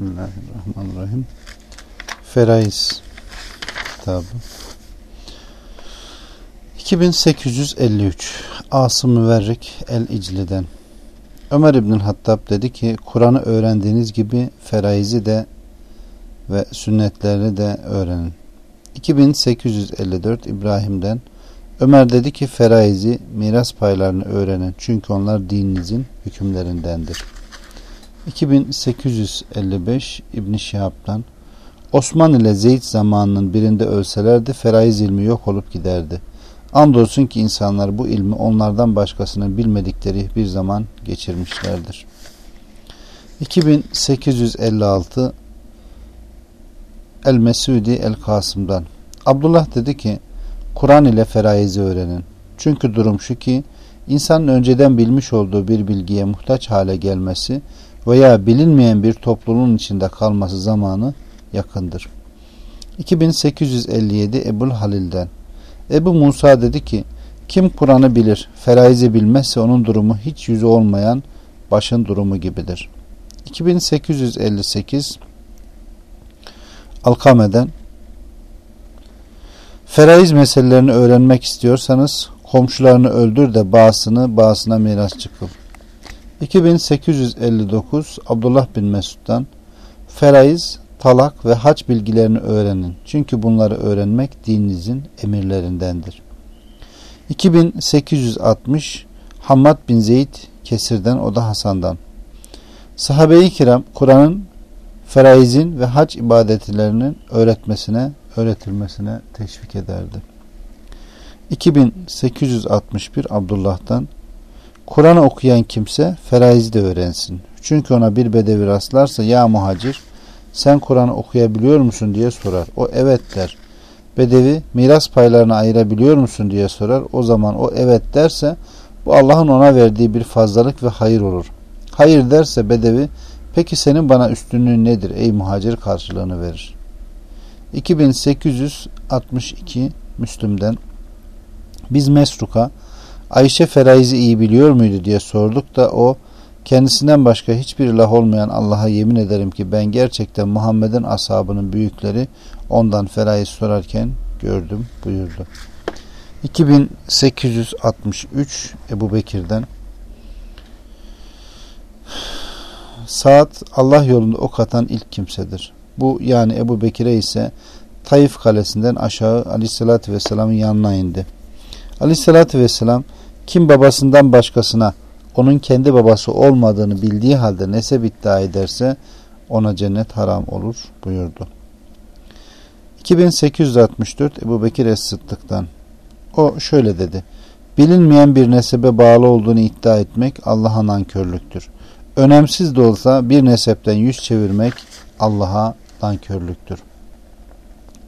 بسم اللہ الرحمن الرحیم Ferais kitabı 2853 Asım Müverrik el-İcli'den. Ömer İbnül Hattab dedi ki Kur'an'ı öğrendiğiniz gibi feraizi de ve sünnetlerini de öğrenin. 2854 İbrahim'den Ömer dedi ki feraizi miras paylarını öğrenin. Çünkü onlar dininizin hükümlerindendir. 2855 İbn Şihab'dan Osman ile Zeyd zamanının birinde ölselerdi feraiz ilmi yok olup giderdi. Andolsun ki insanlar bu ilmi onlardan başkasının bilmedikleri bir zaman geçirmişlerdir. 2856 El Mesudi El Kasım'dan Abdullah dedi ki Kur'an ile feraizi öğrenin. Çünkü durum şu ki insanın önceden bilmiş olduğu bir bilgiye muhtaç hale gelmesi veya bilinmeyen bir toplumun içinde kalması zamanı yakındır. 2857 Ebul Halil'den Ebu Musa dedi ki kim Kur'an'ı bilir, feraizi bilmezse onun durumu hiç yüzü olmayan başın durumu gibidir. 2858 Alkame'den Feraiz meselelerini öğrenmek istiyorsanız komşularını öldür de bağısını bağısına miras çıkıl. 2859 Abdullah bin Mesud'dan Feraiz, talak ve hac bilgilerini öğrenin. Çünkü bunları öğrenmek dininizin emirlerindendir. 2860 Hammad bin Zeyd Kesir'den o da Hasan'dan. Sahabe-i kiram Kur'an'ın feraizin ve hac ibadetlerinin öğretmesine, öğretilmesine teşvik ederdi. 2861 Abdullah'dan Kur'an okuyan kimse feraiz de öğrensin. Çünkü ona bir bedevi rastlarsa ya muhacir sen Kur'an okuyabiliyor musun diye sorar. O evet der. Bedevi miras paylarını ayırabiliyor musun diye sorar. O zaman o evet derse bu Allah'ın ona verdiği bir fazlalık ve hayır olur. Hayır derse bedevi peki senin bana üstünlüğün nedir ey muhacir karşılığını verir. 2862 Müslüm'den biz Mesruk'a Ayşe feraizi iyi biliyor muydu diye sorduk da o kendisinden başka hiçbir ilah olmayan Allah'a yemin ederim ki ben gerçekten Muhammed'in ashabının büyükleri ondan feraiz sorarken gördüm buyurdu. 2863 Ebu Bekir'den Saat Allah yolunda ok atan ilk kimsedir. Bu yani Ebu Bekir'e ise Taif kalesinden aşağı Aleyhisselatü Vesselam'ın yanına indi. Aleyhisselatü Vesselam kim babasından başkasına onun kendi babası olmadığını bildiği halde nesep iddia ederse ona cennet haram olur buyurdu. 2864 Ebu Bekir Es-Sıddık'tan O şöyle dedi. Bilinmeyen bir nesebe bağlı olduğunu iddia etmek Allah'a nankörlüktür. Önemsiz de olsa bir nesepten yüz çevirmek Allah'a nankörlüktür.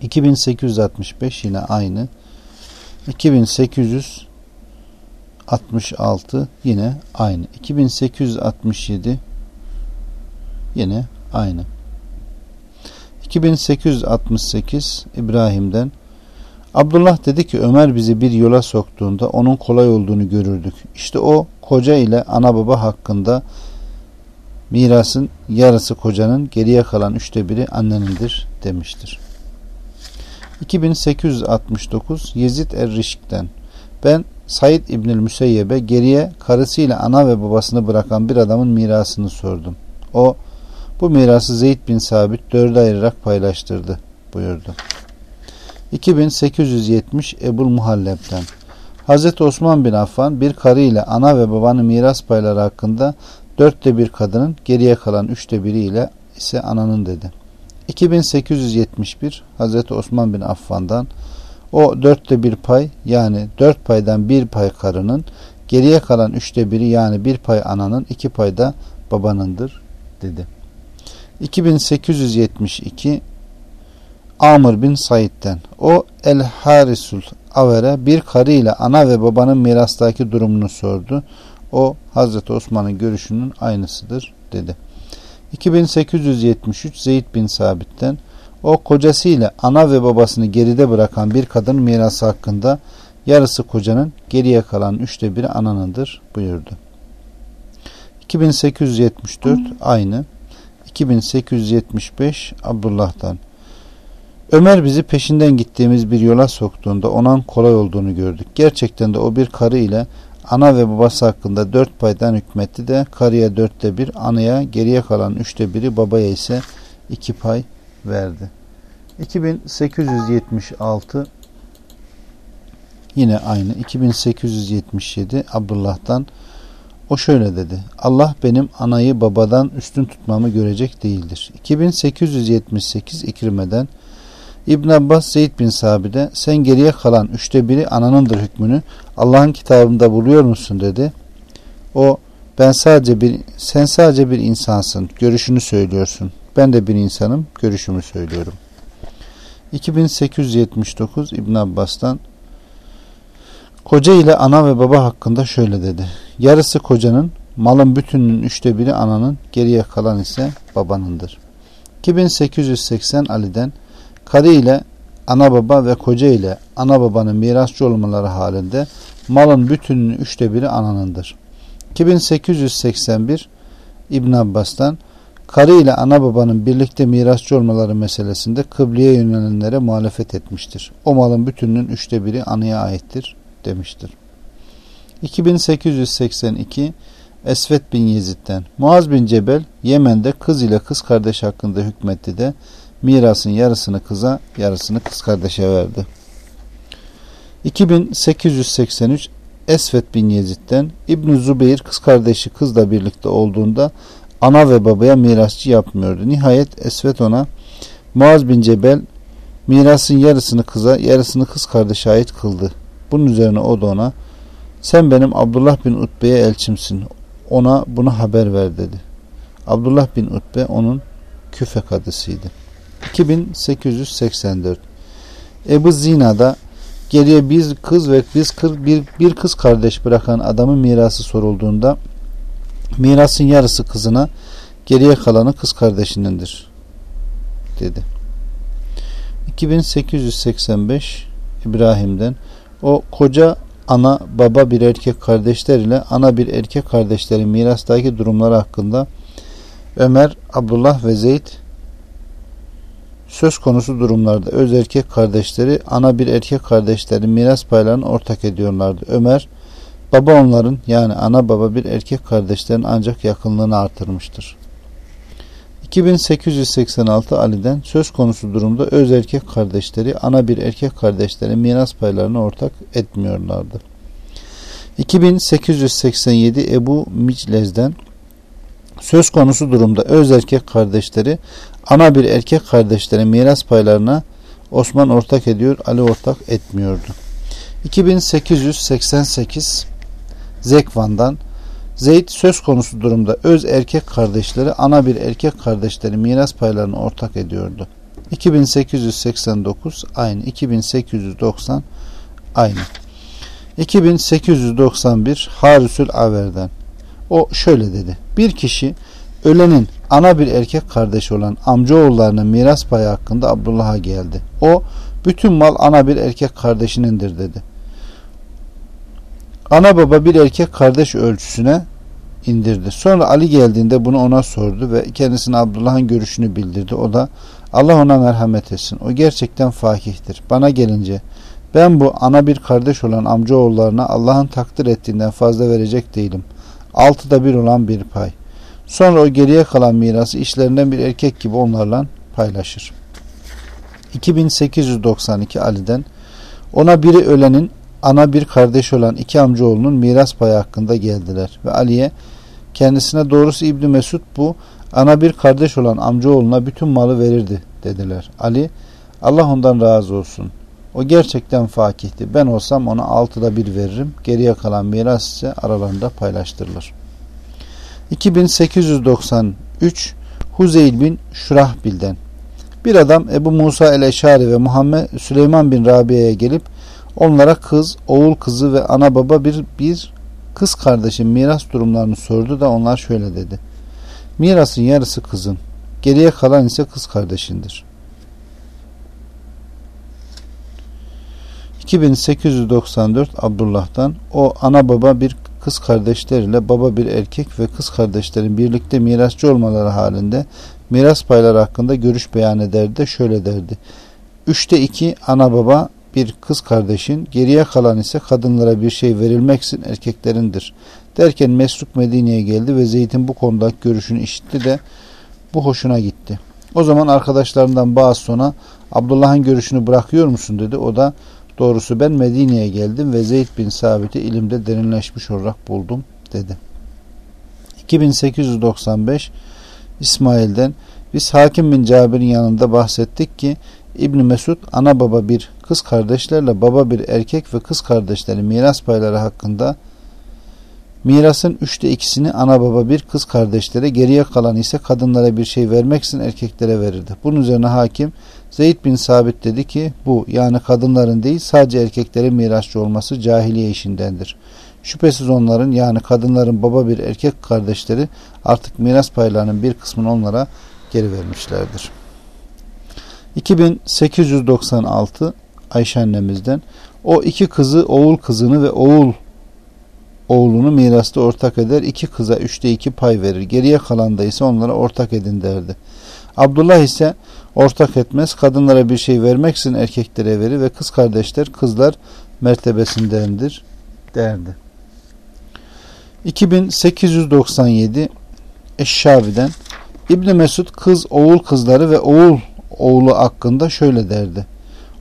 2865 yine aynı. 2800 66 yine aynı. 2867 yine aynı. 2868 İbrahim'den Abdullah dedi ki Ömer bizi bir yola soktuğunda onun kolay olduğunu görürdük. İşte o koca ile ana baba hakkında mirasın yarısı kocanın geriye kalan üçte biri annenindir demiştir. 2869 Yezid Errişik'ten ben Said İbnül Müseyyeb'e geriye karısıyla ana ve babasını bırakan bir adamın mirasını sordum. O bu mirası Zeyd bin Sabit dörde ayırarak paylaştırdı buyurdu. 2870 Ebul Muhallep'ten Hazreti Osman bin Affan bir karı ile ana ve babanın miras payları hakkında dörtte bir kadının geriye kalan üçte biri ile ise ananın dedi. 2871 Hazreti Osman bin Affan'dan o dörtte bir pay yani dört paydan bir pay karının geriye kalan üçte biri yani bir pay ananın iki pay da babanındır dedi. 2872 Amr bin Said'den o El Harisul Aver'e bir karı ile ana ve babanın mirastaki durumunu sordu. O Hazreti Osman'ın görüşünün aynısıdır dedi. 2873 Zeyd bin Sabit'ten o kocasıyla ana ve babasını geride bırakan bir kadın mirası hakkında yarısı kocanın geriye kalan üçte biri ananındır buyurdu. 2874 aynı. 2875 Abdullah'tan. Ömer bizi peşinden gittiğimiz bir yola soktuğunda onan kolay olduğunu gördük. Gerçekten de o bir karı ile ana ve babası hakkında dört paydan hükmetti de karıya dörtte bir, anaya geriye kalan üçte biri, babaya ise iki pay verdi. 2876 yine aynı 2877 Abdullah'tan o şöyle dedi. Allah benim anayı babadan üstün tutmamı görecek değildir. 2878 İkrime'den İbn Abbas Zeyd bin Sabi'de sen geriye kalan üçte biri ananındır hükmünü Allah'ın kitabında buluyor musun dedi. O ben sadece bir sen sadece bir insansın görüşünü söylüyorsun ben de bir insanım. Görüşümü söylüyorum. 2879 İbn Abbas'tan Koca ile ana ve baba hakkında şöyle dedi. Yarısı kocanın, malın bütününün üçte biri ananın, geriye kalan ise babanındır. 2880 Ali'den karı ile ana baba ve koca ile ana babanın mirasçı olmaları halinde malın bütününün üçte biri ananındır. 2881 İbn Abbas'tan karı ile ana babanın birlikte mirasçı olmaları meselesinde kıbleye yönelenlere muhalefet etmiştir. O malın bütününün üçte biri anıya aittir demiştir. 2882 Esvet bin Yezid'den Muaz bin Cebel Yemen'de kız ile kız kardeş hakkında hükmetti de mirasın yarısını kıza yarısını kız kardeşe verdi. 2883 Esvet bin Yezid'den İbn Zubeyr kız kardeşi kızla birlikte olduğunda ana ve babaya mirasçı yapmıyordu. Nihayet Esvet ona Muaz bin Cebel mirasın yarısını kıza yarısını kız kardeşe ait kıldı. Bunun üzerine o da ona sen benim Abdullah bin Utbe'ye elçimsin. Ona bunu haber ver dedi. Abdullah bin Utbe onun küfe kadısıydı. 2884 Ebu Zina'da geriye biz kız ve bir kız kardeş bırakan adamın mirası sorulduğunda Mirasın yarısı kızına, geriye kalanı kız kardeşinindir dedi. 2885 İbrahim'den o koca ana baba bir erkek kardeşler ile ana bir erkek kardeşlerin mirastaki durumları hakkında Ömer, Abdullah ve Zeyd söz konusu durumlarda öz erkek kardeşleri ana bir erkek kardeşlerin miras paylarını ortak ediyorlardı. Ömer, Baba onların yani ana baba bir erkek kardeşlerin ancak yakınlığını artırmıştır. 2886 Ali'den söz konusu durumda öz erkek kardeşleri ana bir erkek kardeşlerin miras paylarını ortak etmiyorlardı. 2887 Ebu Miclez'den söz konusu durumda öz erkek kardeşleri ana bir erkek kardeşlerin miras paylarına Osman ortak ediyor, Ali ortak etmiyordu. 2888 Zekvan'dan Zeyd söz konusu durumda öz erkek kardeşleri ana bir erkek kardeşleri miras paylarını ortak ediyordu. 2889 aynı 2890 aynı. 2891 Harüsül Aver'den. O şöyle dedi bir kişi ölenin ana bir erkek kardeşi olan amcaoğullarının miras payı hakkında Abdullah'a geldi. O bütün mal ana bir erkek kardeşinindir dedi. Ana baba bir erkek kardeş ölçüsüne indirdi. Sonra Ali geldiğinde bunu ona sordu ve kendisine Abdullah'ın görüşünü bildirdi. O da Allah ona merhamet etsin. O gerçekten fakihtir. Bana gelince ben bu ana bir kardeş olan amcaoğullarına Allah'ın takdir ettiğinden fazla verecek değilim. Altıda bir olan bir pay. Sonra o geriye kalan mirası işlerinden bir erkek gibi onlarla paylaşır. 2892 Ali'den ona biri ölenin ana bir kardeş olan iki amcaoğlunun miras payı hakkında geldiler. Ve Ali'ye kendisine doğrusu İbni Mesud bu ana bir kardeş olan amcaoğluna bütün malı verirdi dediler. Ali Allah ondan razı olsun. O gerçekten fakihti. Ben olsam ona altıda bir veririm. Geriye kalan miras ise aralarında paylaştırılır. 2893 Huzeyl bin Şurahbil'den bir adam Ebu Musa el-Eşari ve Muhammed Süleyman bin Rabia'ya gelip Onlara kız, oğul kızı ve ana baba bir, bir kız kardeşin miras durumlarını sordu da onlar şöyle dedi. Mirasın yarısı kızın, geriye kalan ise kız kardeşindir. 2894 Abdullah'tan o ana baba bir kız kardeşleriyle baba bir erkek ve kız kardeşlerin birlikte mirasçı olmaları halinde miras payları hakkında görüş beyan ederdi de şöyle derdi. Üçte iki ana baba bir kız kardeşin, geriye kalan ise kadınlara bir şey verilmeksin erkeklerindir. Derken Mesruk Medine'ye geldi ve Zeyd'in bu konuda görüşünü işitti de bu hoşuna gitti. O zaman arkadaşlarından bazı sonra Abdullah'ın görüşünü bırakıyor musun dedi. O da doğrusu ben Medine'ye geldim ve Zeyd bin Sabit'i ilimde derinleşmiş olarak buldum dedi. 2895 İsmail'den biz Hakim bin Cabir'in yanında bahsettik ki İbn Mesud ana baba bir kız kardeşlerle baba bir erkek ve kız kardeşleri miras payları hakkında mirasın üçte ikisini ana baba bir kız kardeşlere geriye kalan ise kadınlara bir şey vermek için erkeklere verirdi. Bunun üzerine hakim Zeyd bin Sabit dedi ki bu yani kadınların değil sadece erkeklerin mirasçı olması cahiliye işindendir. Şüphesiz onların yani kadınların baba bir erkek kardeşleri artık miras paylarının bir kısmını onlara geri vermişlerdir. 2896 Ayşe annemizden o iki kızı oğul kızını ve oğul oğlunu mirasta ortak eder. iki kıza üçte iki pay verir. Geriye kalan da ise onlara ortak edin derdi. Abdullah ise ortak etmez. Kadınlara bir şey vermeksin erkeklere verir ve kız kardeşler kızlar mertebesindendir derdi. 2897 Eşşavi'den İbn Mesud kız oğul kızları ve oğul oğlu hakkında şöyle derdi.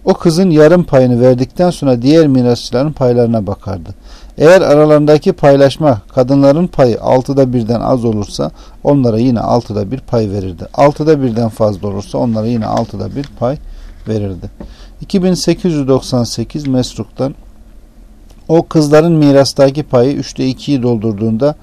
O kızın yarım payını verdikten sonra diğer mirasçıların paylarına bakardı. Eğer aralarındaki paylaşma kadınların payı altıda birden az olursa onlara yine altıda bir pay verirdi. Altıda birden fazla olursa onlara yine altıda bir pay verirdi. 2898 Mesruk'tan o kızların mirastaki payı 3'te 2'yi doldurduğunda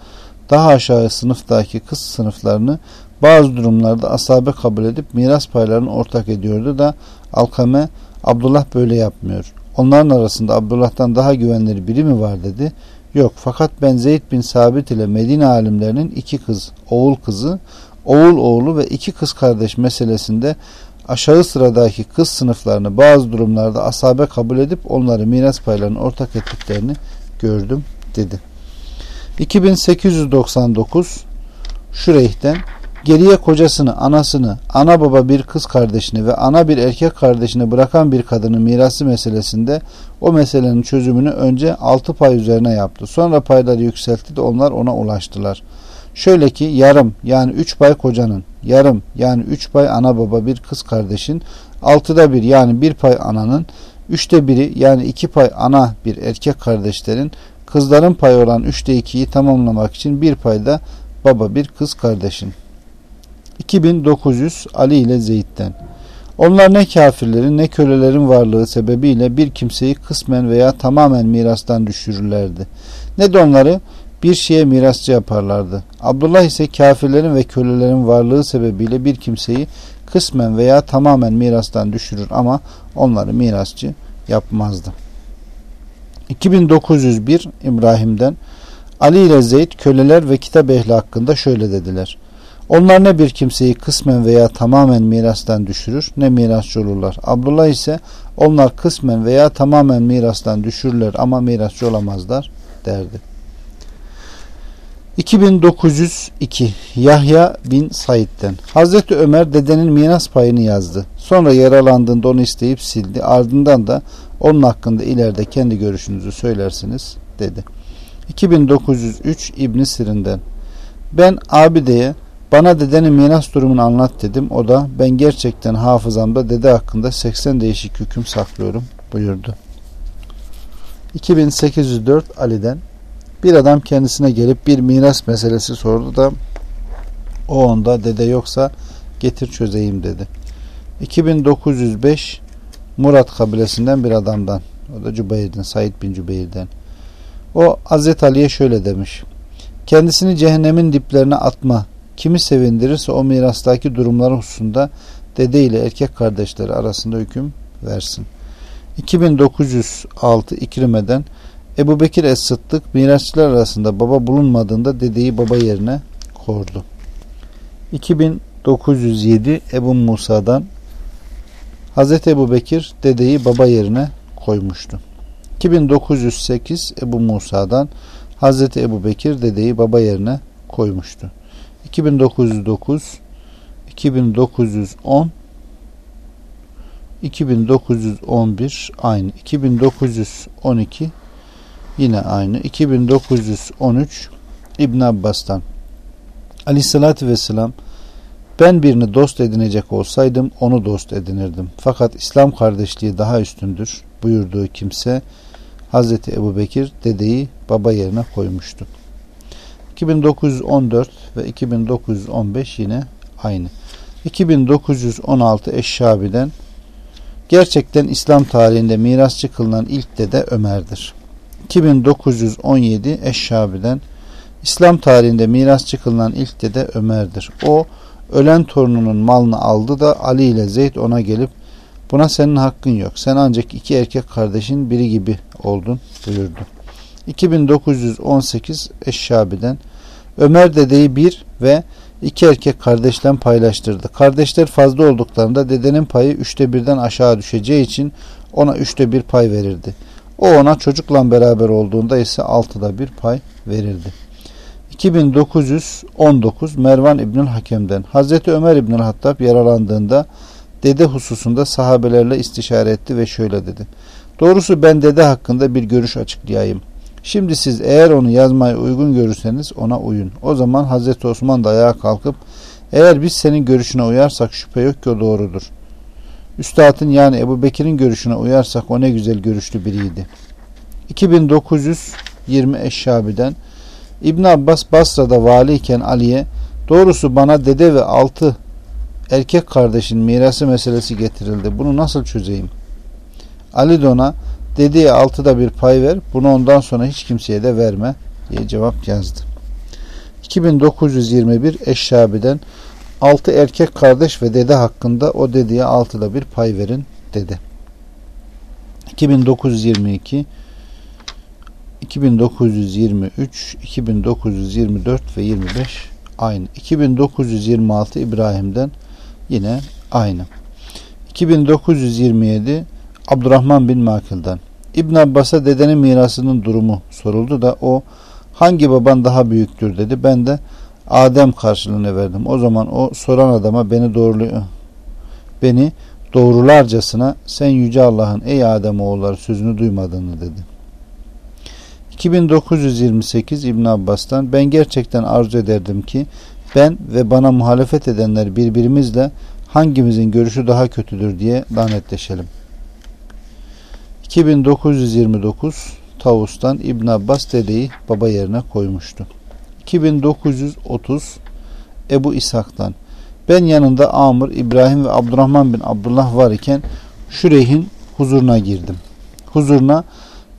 daha aşağı sınıftaki kız sınıflarını bazı durumlarda asabe kabul edip miras paylarını ortak ediyordu da Alkame Abdullah böyle yapmıyor. Onların arasında Abdullah'tan daha güvenilir biri mi var dedi. Yok fakat ben Zeyd bin Sabit ile Medine alimlerinin iki kız, oğul kızı, oğul oğlu ve iki kız kardeş meselesinde aşağı sıradaki kız sınıflarını bazı durumlarda asabe kabul edip onları miras paylarına ortak ettiklerini gördüm dedi. 2899 Şureyh'ten Geriye kocasını, anasını, ana baba bir kız kardeşini ve ana bir erkek kardeşini bırakan bir kadının mirası meselesinde o meselenin çözümünü önce 6 pay üzerine yaptı. Sonra payları yükseltti de onlar ona ulaştılar. Şöyle ki yarım yani 3 pay kocanın, yarım yani 3 pay ana baba bir kız kardeşin, 6'da 1 yani 1 pay ananın, 3'te 1'i yani 2 pay ana bir erkek kardeşlerin, kızların payı olan 3'te 2'yi tamamlamak için 1 payda baba bir kız kardeşin. 2900 Ali ile Zeyd'den. Onlar ne kafirlerin ne kölelerin varlığı sebebiyle bir kimseyi kısmen veya tamamen mirastan düşürürlerdi. Ne de onları bir şeye mirasçı yaparlardı. Abdullah ise kafirlerin ve kölelerin varlığı sebebiyle bir kimseyi kısmen veya tamamen mirastan düşürür ama onları mirasçı yapmazdı. 2901 İbrahim'den Ali ile Zeyd köleler ve kitap ehli hakkında şöyle dediler. Onlar ne bir kimseyi kısmen veya tamamen mirastan düşürür ne mirasçı olurlar. Abdullah ise onlar kısmen veya tamamen mirastan düşürürler ama mirasçı olamazlar derdi. 2902 Yahya bin Said'den Hazreti Ömer dedenin miras payını yazdı. Sonra yaralandığında onu isteyip sildi. Ardından da onun hakkında ileride kendi görüşünüzü söylersiniz dedi. 2903 İbn Sirin'den Ben abideye bana dedenin miras durumunu anlat dedim. O da ben gerçekten hafızamda dede hakkında 80 değişik hüküm saklıyorum buyurdu. 2804 Ali'den bir adam kendisine gelip bir miras meselesi sordu da o onda dede yoksa getir çözeyim dedi. 2905 Murat kabilesinden bir adamdan. O da Cübeyr'den, Said bin Cübeyr'den. O Hazreti Ali'ye şöyle demiş. Kendisini cehennemin diplerine atma. Kimi sevindirirse o mirastaki durumları hususunda dede ile erkek kardeşleri arasında hüküm versin. 2906 İkrime'den Ebu Bekir Es-Sıddık mirasçılar arasında baba bulunmadığında dedeyi baba yerine kordu. 2907 Ebu Musa'dan Hz. Ebu Bekir dedeyi baba yerine koymuştu. 2908 Ebu Musa'dan Hz. Ebu Bekir dedeyi baba yerine koymuştu. 2909 2910 2911 aynı 2912 yine aynı 2913 İbn Abbas'tan Aleyhissalatü Vesselam ben birini dost edinecek olsaydım onu dost edinirdim. Fakat İslam kardeşliği daha üstündür buyurduğu kimse Hazreti Ebu Bekir dedeyi baba yerine koymuştu. 2914 ve 2915 yine aynı. 2916 Eşşabi'den gerçekten İslam tarihinde mirasçı kılınan ilk dede Ömer'dir. 2917 Eşşabi'den İslam tarihinde mirasçı kılınan ilk dede Ömer'dir. O ölen torununun malını aldı da Ali ile Zeyd ona gelip buna senin hakkın yok. Sen ancak iki erkek kardeşin biri gibi oldun buyurdu. 2918 Eşşabi'den Ömer dedeyi bir ve iki erkek kardeşten paylaştırdı. Kardeşler fazla olduklarında dedenin payı üçte birden aşağı düşeceği için ona üçte bir pay verirdi. O ona çocukla beraber olduğunda ise altıda bir pay verirdi. 2919 Mervan İbnül Hakem'den Hazreti Ömer İbnül Hattab yaralandığında dede hususunda sahabelerle istişare etti ve şöyle dedi. Doğrusu ben dede hakkında bir görüş açıklayayım. Şimdi siz eğer onu yazmayı uygun görürseniz ona uyun. O zaman Hazreti Osman da ayağa kalkıp eğer biz senin görüşüne uyarsak şüphe yok ki o doğrudur. Üstadın yani Ebu Bekir'in görüşüne uyarsak o ne güzel görüşlü biriydi. 2920 Eşşabi'den İbn Abbas Basra'da valiyken Ali'ye doğrusu bana dede ve altı erkek kardeşin mirası meselesi getirildi. Bunu nasıl çözeyim? Ali de ona dediği altıda bir pay ver. Bunu ondan sonra hiç kimseye de verme diye cevap yazdı. 2921 Eşşabi'den 6 erkek kardeş ve dede hakkında o dediğe altıda bir pay verin dedi. 2922 2923 2924 ve 25 aynı. 2926 İbrahim'den yine aynı. 2927 Abdurrahman bin Makil'den İbn Abbas'a dedenin mirasının durumu soruldu da o hangi baban daha büyüktür dedi. Ben de Adem karşılığını verdim. O zaman o soran adama beni doğruluyor. Beni doğrularcasına sen yüce Allah'ın ey Adem oğulları sözünü duymadığını dedi. 2928 İbn Abbas'tan ben gerçekten arzu ederdim ki ben ve bana muhalefet edenler birbirimizle hangimizin görüşü daha kötüdür diye lanetleşelim. 2929 Tavus'tan İbn Abbas dedeyi baba yerine koymuştu. 2930 Ebu İshak'tan ben yanında Amr, İbrahim ve Abdurrahman bin Abdullah var iken Şüreyh'in huzuruna girdim. Huzuruna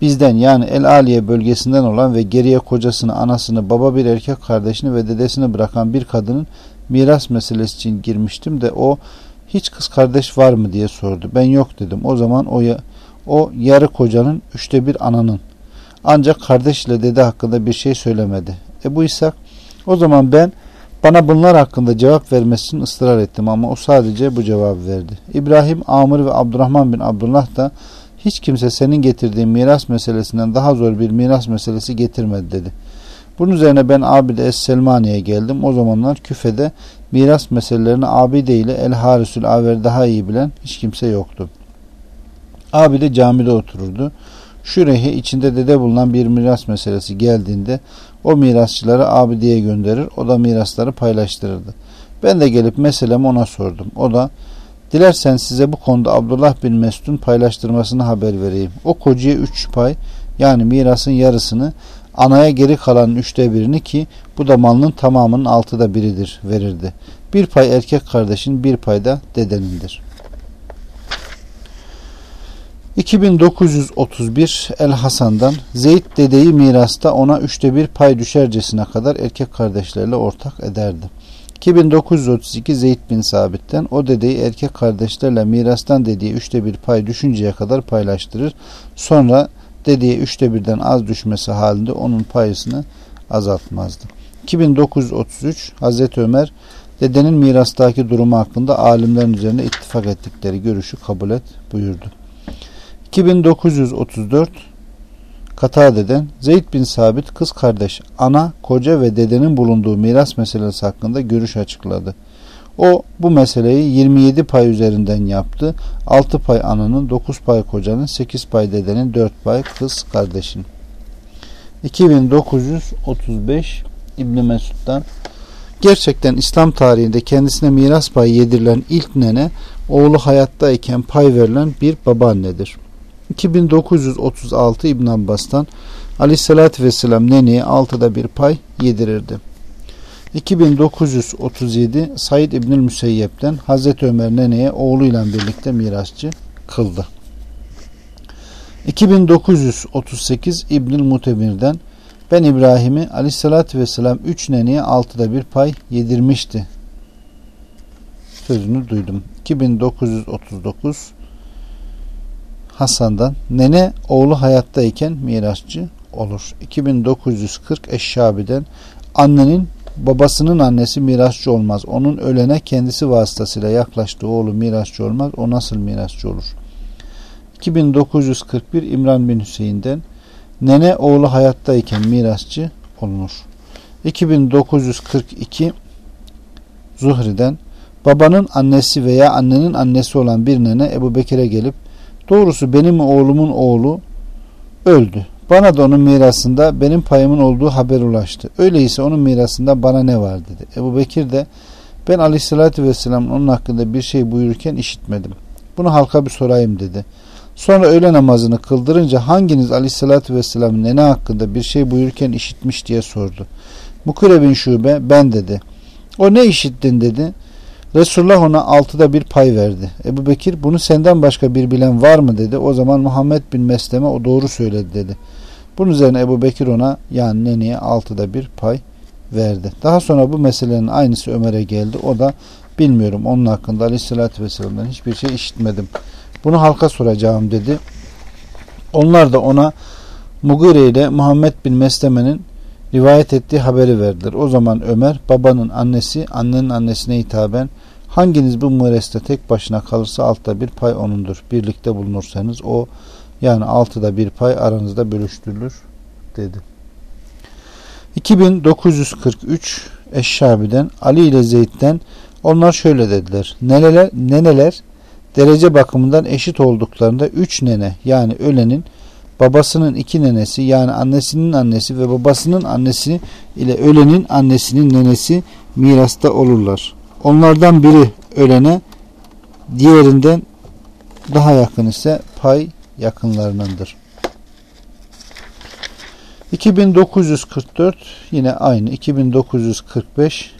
bizden yani El Aliye bölgesinden olan ve geriye kocasını, anasını, baba bir erkek kardeşini ve dedesini bırakan bir kadının miras meselesi için girmiştim de o hiç kız kardeş var mı diye sordu. Ben yok dedim. O zaman o ya, o yarı kocanın üçte bir ananın. Ancak kardeşle dede hakkında bir şey söylemedi. Ebu İshak o zaman ben bana bunlar hakkında cevap vermesini ısrar ettim ama o sadece bu cevabı verdi. İbrahim, Amr ve Abdurrahman bin Abdullah da hiç kimse senin getirdiğin miras meselesinden daha zor bir miras meselesi getirmedi dedi. Bunun üzerine ben Abide Es-Selmani'ye geldim. O zamanlar küfede miras meselelerini Abide ile El Harisül Aver daha iyi bilen hiç kimse yoktu. Abi de camide otururdu. Şürehi içinde dede bulunan bir miras meselesi geldiğinde o mirasçıları abi diye gönderir. O da mirasları paylaştırırdı. Ben de gelip meselemi ona sordum. O da dilersen size bu konuda Abdullah bin Mesud'un paylaştırmasını haber vereyim. O kocaya üç pay yani mirasın yarısını anaya geri kalan üçte birini ki bu da malının tamamının altıda biridir verirdi. Bir pay erkek kardeşin bir pay da dedenindir.'' 2931 El Hasan'dan Zeyd dedeyi mirasta ona üçte bir pay düşercesine kadar erkek kardeşlerle ortak ederdi. 2932 Zeyd bin Sabit'ten o dedeyi erkek kardeşlerle mirastan dediği üçte bir pay düşünceye kadar paylaştırır. Sonra dediği üçte birden az düşmesi halinde onun payısını azaltmazdı. 2933 Hazreti Ömer dedenin mirastaki durumu hakkında alimlerin üzerine ittifak ettikleri görüşü kabul et buyurdu. 2934 Katade'den Zeyd bin Sabit kız kardeş ana, koca ve dedenin bulunduğu miras meselesi hakkında görüş açıkladı. O bu meseleyi 27 pay üzerinden yaptı. 6 pay ananın, 9 pay kocanın, 8 pay dedenin, 4 pay kız kardeşin. 2935 İbn Mesud'dan Gerçekten İslam tarihinde kendisine miras payı yedirilen ilk nene oğlu hayattayken pay verilen bir babaannedir. 2936 İbn Abbas'tan Aleyhisselatü Vesselam neneye altıda bir pay yedirirdi. 2937 Said İbnül Müseyyep'ten Hazreti Ömer neneye oğluyla birlikte mirasçı kıldı. 2938 İbnül Mutemir'den ben İbrahim'i aleyhissalatü vesselam 3 neneye 6'da bir pay yedirmişti. Sözünü duydum. 2939 Hasan'dan nene oğlu hayattayken mirasçı olur. 2940 Eşşabi'den annenin babasının annesi mirasçı olmaz. Onun ölene kendisi vasıtasıyla yaklaştığı oğlu mirasçı olmaz. O nasıl mirasçı olur? 2941 İmran bin Hüseyin'den nene oğlu hayattayken mirasçı olunur. 2942 Zuhri'den babanın annesi veya annenin annesi olan bir nene Ebu Bekir'e gelip Doğrusu benim oğlumun oğlu öldü. Bana da onun mirasında benim payımın olduğu haber ulaştı. Öyleyse onun mirasında bana ne var dedi. Ebu Bekir de ben aleyhissalatü vesselam onun hakkında bir şey buyururken işitmedim. Bunu halka bir sorayım dedi. Sonra öğle namazını kıldırınca hanginiz aleyhissalatü vesselam nene hakkında bir şey buyururken işitmiş diye sordu. Mukure bin Şube ben dedi. O ne işittin dedi. Resulullah ona altıda bir pay verdi. Ebu Bekir bunu senden başka bir bilen var mı dedi. O zaman Muhammed bin Mesleme o doğru söyledi dedi. Bunun üzerine Ebu Bekir ona yani neneye altıda bir pay verdi. Daha sonra bu meselenin aynısı Ömer'e geldi. O da bilmiyorum onun hakkında aleyhissalatü vesselam'dan hiçbir şey işitmedim. Bunu halka soracağım dedi. Onlar da ona Mugire ile Muhammed bin Mesleme'nin rivayet ettiği haberi verdiler. O zaman Ömer babanın annesi annenin annesine hitaben hanginiz bu müreste tek başına kalırsa altta bir pay onundur. Birlikte bulunursanız o yani altıda bir pay aranızda bölüştürülür dedi. 2943 Eşşabi'den Ali ile Zeyd'den onlar şöyle dediler. Neneler, neneler derece bakımından eşit olduklarında üç nene yani ölenin babasının iki nenesi yani annesinin annesi ve babasının annesi ile ölenin annesinin nenesi mirasta olurlar. Onlardan biri ölene diğerinden daha yakın ise pay yakınlarındandır. 2944 yine aynı 2945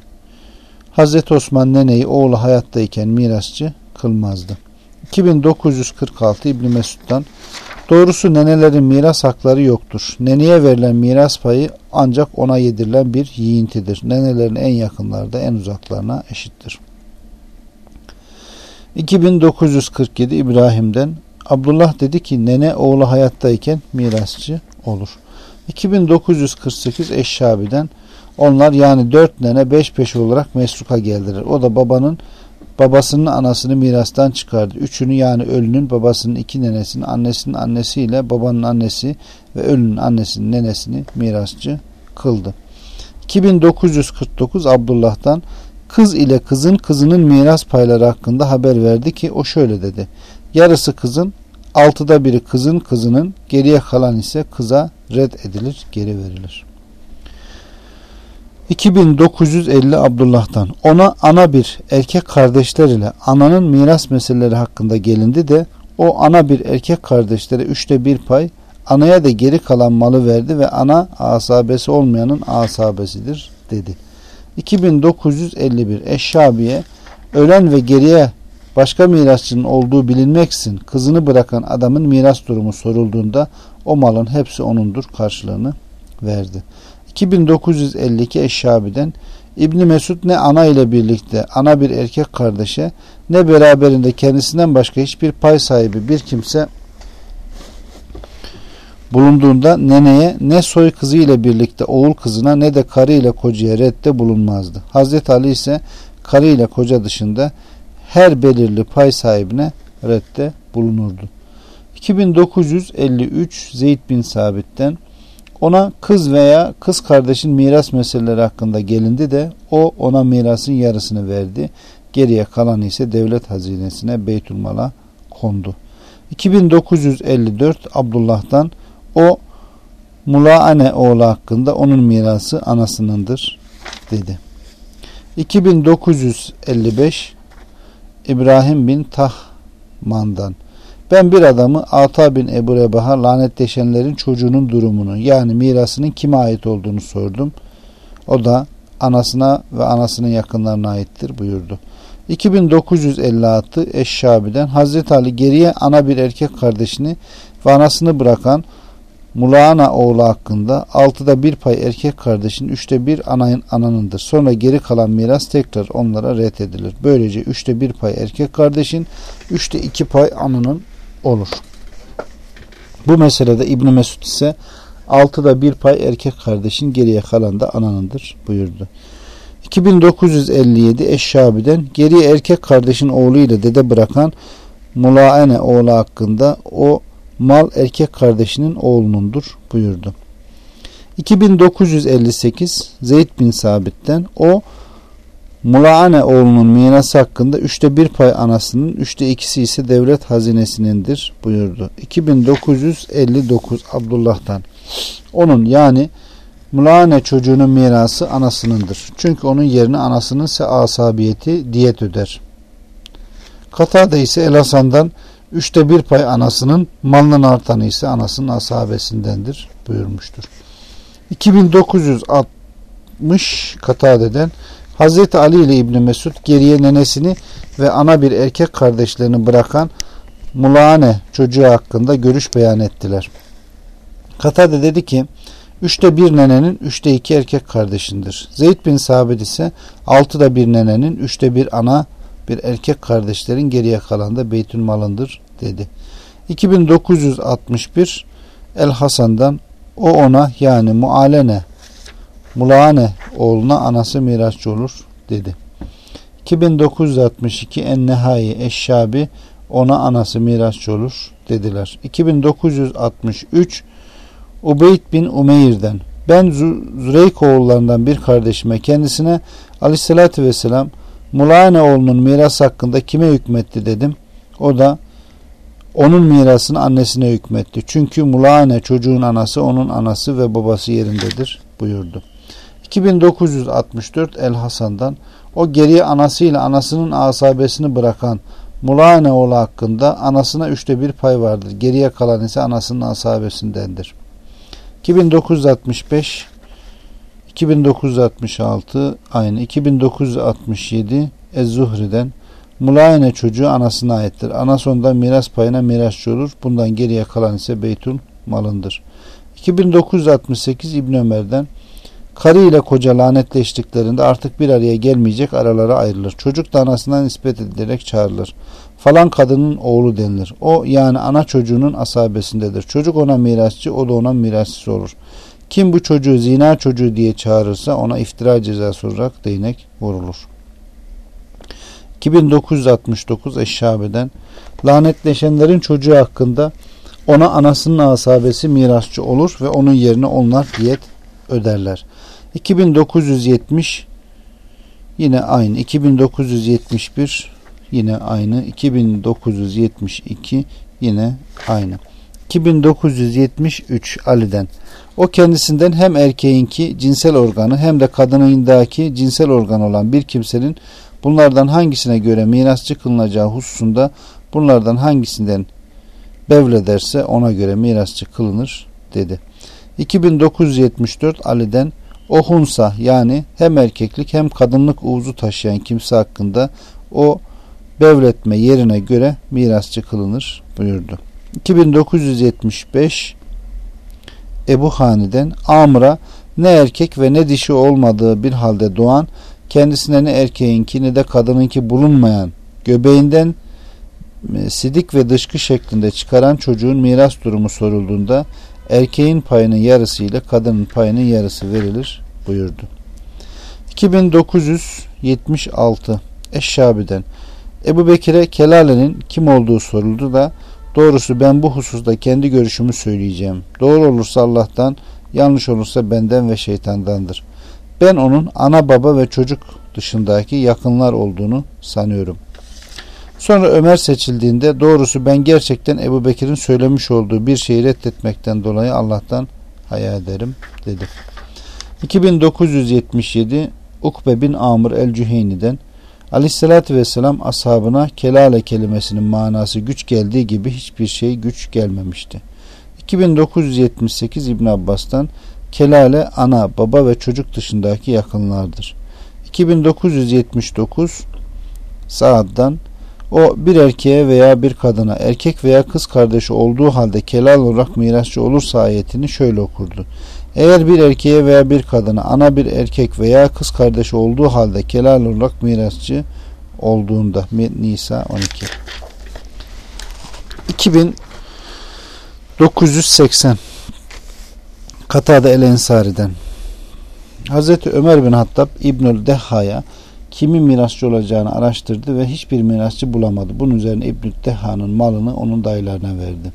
Hazreti Osman neneyi oğlu hayattayken mirasçı kılmazdı. 2946 İbn Mesud'dan Doğrusu nenelerin miras hakları yoktur. Neneye verilen miras payı ancak ona yedirilen bir yiğintidir. Nenelerin en yakınlarda en uzaklarına eşittir. 2947 İbrahim'den Abdullah dedi ki nene oğlu hayattayken mirasçı olur. 2948 Eşşabi'den onlar yani dört nene beş peş olarak mesruka geldirir. O da babanın babasının anasını mirastan çıkardı. Üçünü yani ölünün babasının iki nenesinin annesinin annesiyle babanın annesi ve ölünün annesinin nenesini mirasçı kıldı. 2949 Abdullah'tan kız ile kızın kızının miras payları hakkında haber verdi ki o şöyle dedi. Yarısı kızın, altıda biri kızın kızının, geriye kalan ise kıza red edilir, geri verilir. 2950 Abdullah'tan ona ana bir erkek kardeşler ile ananın miras meseleleri hakkında gelindi de o ana bir erkek kardeşlere üçte bir pay anaya da geri kalan malı verdi ve ana asabesi olmayanın asabesidir dedi. 2951 Eşşabiye ölen ve geriye başka mirasçının olduğu bilinmeksin kızını bırakan adamın miras durumu sorulduğunda o malın hepsi onundur karşılığını verdi. 2952 Eşşabi'den İbni Mesud ne ana ile birlikte ana bir erkek kardeşe ne beraberinde kendisinden başka hiçbir pay sahibi bir kimse bulunduğunda neneye ne soy kızı ile birlikte oğul kızına ne de karı ile kocaya redde bulunmazdı. Hazreti Ali ise karı ile koca dışında her belirli pay sahibine redde bulunurdu. 2953 Zeyd bin Sabit'ten ona kız veya kız kardeşin miras meseleleri hakkında gelindi de o ona mirasın yarısını verdi. Geriye kalan ise devlet hazinesine Beytülmal'a kondu. 2954 Abdullah'tan o Mulaane oğlu hakkında onun mirası anasınındır dedi. 2955 İbrahim bin Tahman'dan ben bir adamı Ata bin Ebu Rebaha lanetleşenlerin çocuğunun durumunu yani mirasının kime ait olduğunu sordum. O da anasına ve anasının yakınlarına aittir buyurdu. 2956 Eşşabi'den Hazreti Ali geriye ana bir erkek kardeşini ve anasını bırakan Mulana oğlu hakkında altıda bir pay erkek kardeşin üçte bir anayın ananındır. Sonra geri kalan miras tekrar onlara ret edilir. Böylece üçte bir pay erkek kardeşin üçte iki pay ananın olur. Bu meselede İbn Mesud ise altıda bir pay erkek kardeşin geriye kalan da ananındır buyurdu. 2957 Eşşabi'den geriye erkek kardeşin oğlu ile dede bırakan Mulaene oğlu hakkında o mal erkek kardeşinin oğlunundur buyurdu. 2958 Zeyd bin Sabit'ten o Mulane oğlunun mirası hakkında üçte bir pay anasının, üçte ikisi ise devlet hazinesinindir buyurdu. 2959 Abdullah'tan. Onun yani Mulane çocuğunun mirası anasınındır. Çünkü onun yerine anasının ise asabiyeti diyet öder. Katade ise El Hasan'dan üçte bir pay anasının malının artanı ise anasının asabesindendir buyurmuştur. 2960 Katade'den Hazreti Ali ile İbni Mesud geriye nenesini ve ana bir erkek kardeşlerini bırakan Mulane çocuğu hakkında görüş beyan ettiler. Katade dedi ki Üçte bir nenenin üçte iki erkek kardeşindir. Zeyd bin Sabit ise altıda bir nenenin üçte bir ana bir erkek kardeşlerin geriye kalan da beytül malındır dedi. 2961 El Hasan'dan o ona yani mualene Mulane oğluna anası mirasçı olur dedi. 2962 Ennehayi Eşşabi ona anası mirasçı olur dediler. 2963 Ubeyd bin Umeyr'den ben Züreyk oğullarından bir kardeşime kendisine aleyhissalatü vesselam Mulane oğlunun miras hakkında kime hükmetti dedim. O da onun mirasını annesine hükmetti. Çünkü Mulane çocuğun anası onun anası ve babası yerindedir buyurdu. 2964 El Hasan'dan o geriye anasıyla anasının asabesini bırakan Mulane oğlu hakkında anasına üçte bir pay vardır. Geriye kalan ise anasının asabesindendir. 2965 2966 aynı 2967 Ez-Zuhri'den Mulayene çocuğu anasına aittir. Anası ondan miras payına mirasçı olur. Bundan geriye kalan ise beytul malındır. 2968 İbn Ömer'den karı ile koca lanetleştiklerinde artık bir araya gelmeyecek aralara ayrılır. Çocuk da anasından nispet edilerek çağrılır. Falan kadının oğlu denilir. O yani ana çocuğunun asabesindedir. Çocuk ona mirasçı, o da ona mirasçısı olur. Kim bu çocuğu zina çocuğu diye çağırırsa ona iftira cezası olarak değnek vurulur. 2969 Eşşabe'den lanetleşenlerin çocuğu hakkında ona anasının asabesi mirasçı olur ve onun yerine onlar diyet öderler. 2970 yine aynı. 2971 yine aynı. 2972 yine aynı. 2973 Ali'den. O kendisinden hem erkeğinki cinsel organı hem de kadınındaki cinsel organ olan bir kimsenin bunlardan hangisine göre mirasçı kılınacağı hususunda bunlardan hangisinden Bevlederse ona göre mirasçı kılınır dedi. 2974 Ali'den Ohunsa yani hem erkeklik hem kadınlık uğuzu taşıyan kimse hakkında o bevletme yerine göre mirasçı kılınır buyurdu. 2975 Ebu Hani'den Amr'a ne erkek ve ne dişi olmadığı bir halde doğan kendisine ne erkeğinki ne de kadınınki bulunmayan göbeğinden e, sidik ve dışkı şeklinde çıkaran çocuğun miras durumu sorulduğunda erkeğin payının yarısı ile kadının payının yarısı verilir buyurdu. 2976 Eşşabi'den Ebu Bekir'e Kelale'nin kim olduğu soruldu da doğrusu ben bu hususta kendi görüşümü söyleyeceğim. Doğru olursa Allah'tan, yanlış olursa benden ve şeytandandır. Ben onun ana baba ve çocuk dışındaki yakınlar olduğunu sanıyorum. Sonra Ömer seçildiğinde doğrusu ben gerçekten Ebu Bekir'in söylemiş olduğu bir şeyi reddetmekten dolayı Allah'tan haya ederim dedi. 2977 Ukbe bin Amr el-Cüheyni'den Aleyhisselatü Vesselam ashabına kelale kelimesinin manası güç geldiği gibi hiçbir şey güç gelmemişti. 2978 İbn Abbas'tan kelale ana, baba ve çocuk dışındaki yakınlardır. 2979 Saad'dan o bir erkeğe veya bir kadına erkek veya kız kardeşi olduğu halde kelal olarak mirasçı olursa ayetini şöyle okurdu. Eğer bir erkeğe veya bir kadına ana bir erkek veya kız kardeşi olduğu halde kelal olarak mirasçı olduğunda Nisa 12 2980 Katade El Ensari'den Hazreti Ömer bin Hattab İbnül Deha'ya kimin mirasçı olacağını araştırdı ve hiçbir mirasçı bulamadı. Bunun üzerine İbn-i Teha'nın malını onun dayılarına verdi.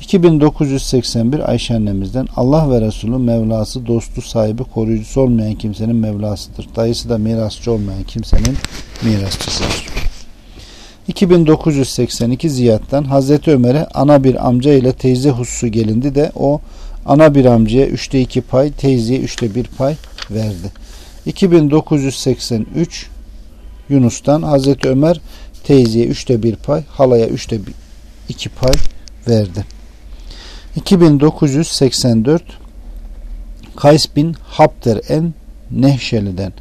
2981 Ayşe annemizden Allah ve Resulü Mevlası, dostu, sahibi, koruyucusu olmayan kimsenin Mevlasıdır. Dayısı da mirasçı olmayan kimsenin mirasçısıdır. 2982 Ziyad'dan Hazreti Ömer'e ana bir amca ile teyze hususu gelindi de o ana bir amcaya üçte iki pay, teyzeye üçte bir pay verdi. 2983 Yunus'tan Hazreti Ömer teyzeye üçte bir pay, halaya üçte bir, iki pay verdi. 2984 Kays bin Habder en Nehşeli'den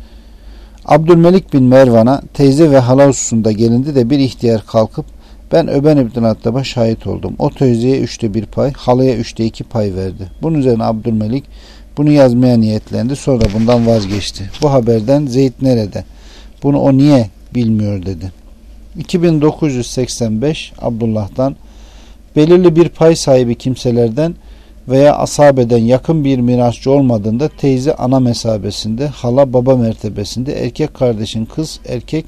Abdülmelik bin Mervan'a teyze ve hala hususunda gelindi de bir ihtiyar kalkıp ben Öben İbn Hattab'a şahit oldum. O teyzeye üçte bir pay, halaya üçte iki pay verdi. Bunun üzerine Abdülmelik bunu yazmaya niyetlendi. Sonra bundan vazgeçti. Bu haberden Zeyd nerede? Bunu o niye bilmiyor dedi. 2985 Abdullah'dan belirli bir pay sahibi kimselerden veya asabeden yakın bir mirasçı olmadığında teyze ana mesabesinde, hala baba mertebesinde, erkek kardeşin kız, erkek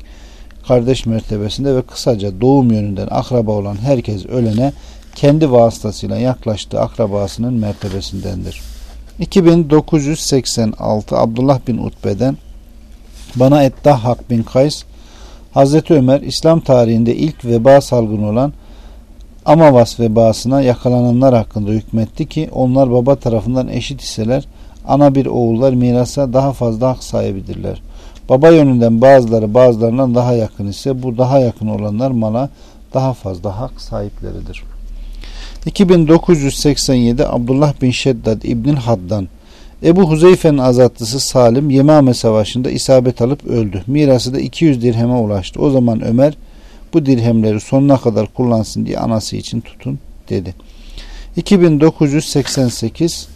kardeş mertebesinde ve kısaca doğum yönünden akraba olan herkes ölene kendi vasıtasıyla yaklaştığı akrabasının mertebesindendir.'' 2986 Abdullah bin Utbe'den bana Eddahhak bin Kays Hazreti Ömer İslam tarihinde ilk veba salgını olan Amavas vebasına yakalananlar hakkında hükmetti ki onlar baba tarafından eşit hisseler ana bir oğullar mirasa daha fazla hak sahibidirler. Baba yönünden bazıları bazılarından daha yakın ise bu daha yakın olanlar mala daha fazla hak sahipleridir.'' 2987 Abdullah bin Şeddad İbnül Haddan Ebu Huzeyfe'nin azatlısı Salim Yemame Savaşı'nda isabet alıp öldü. Mirası da 200 dirheme ulaştı. O zaman Ömer bu dirhemleri sonuna kadar kullansın diye anası için tutun dedi. 2988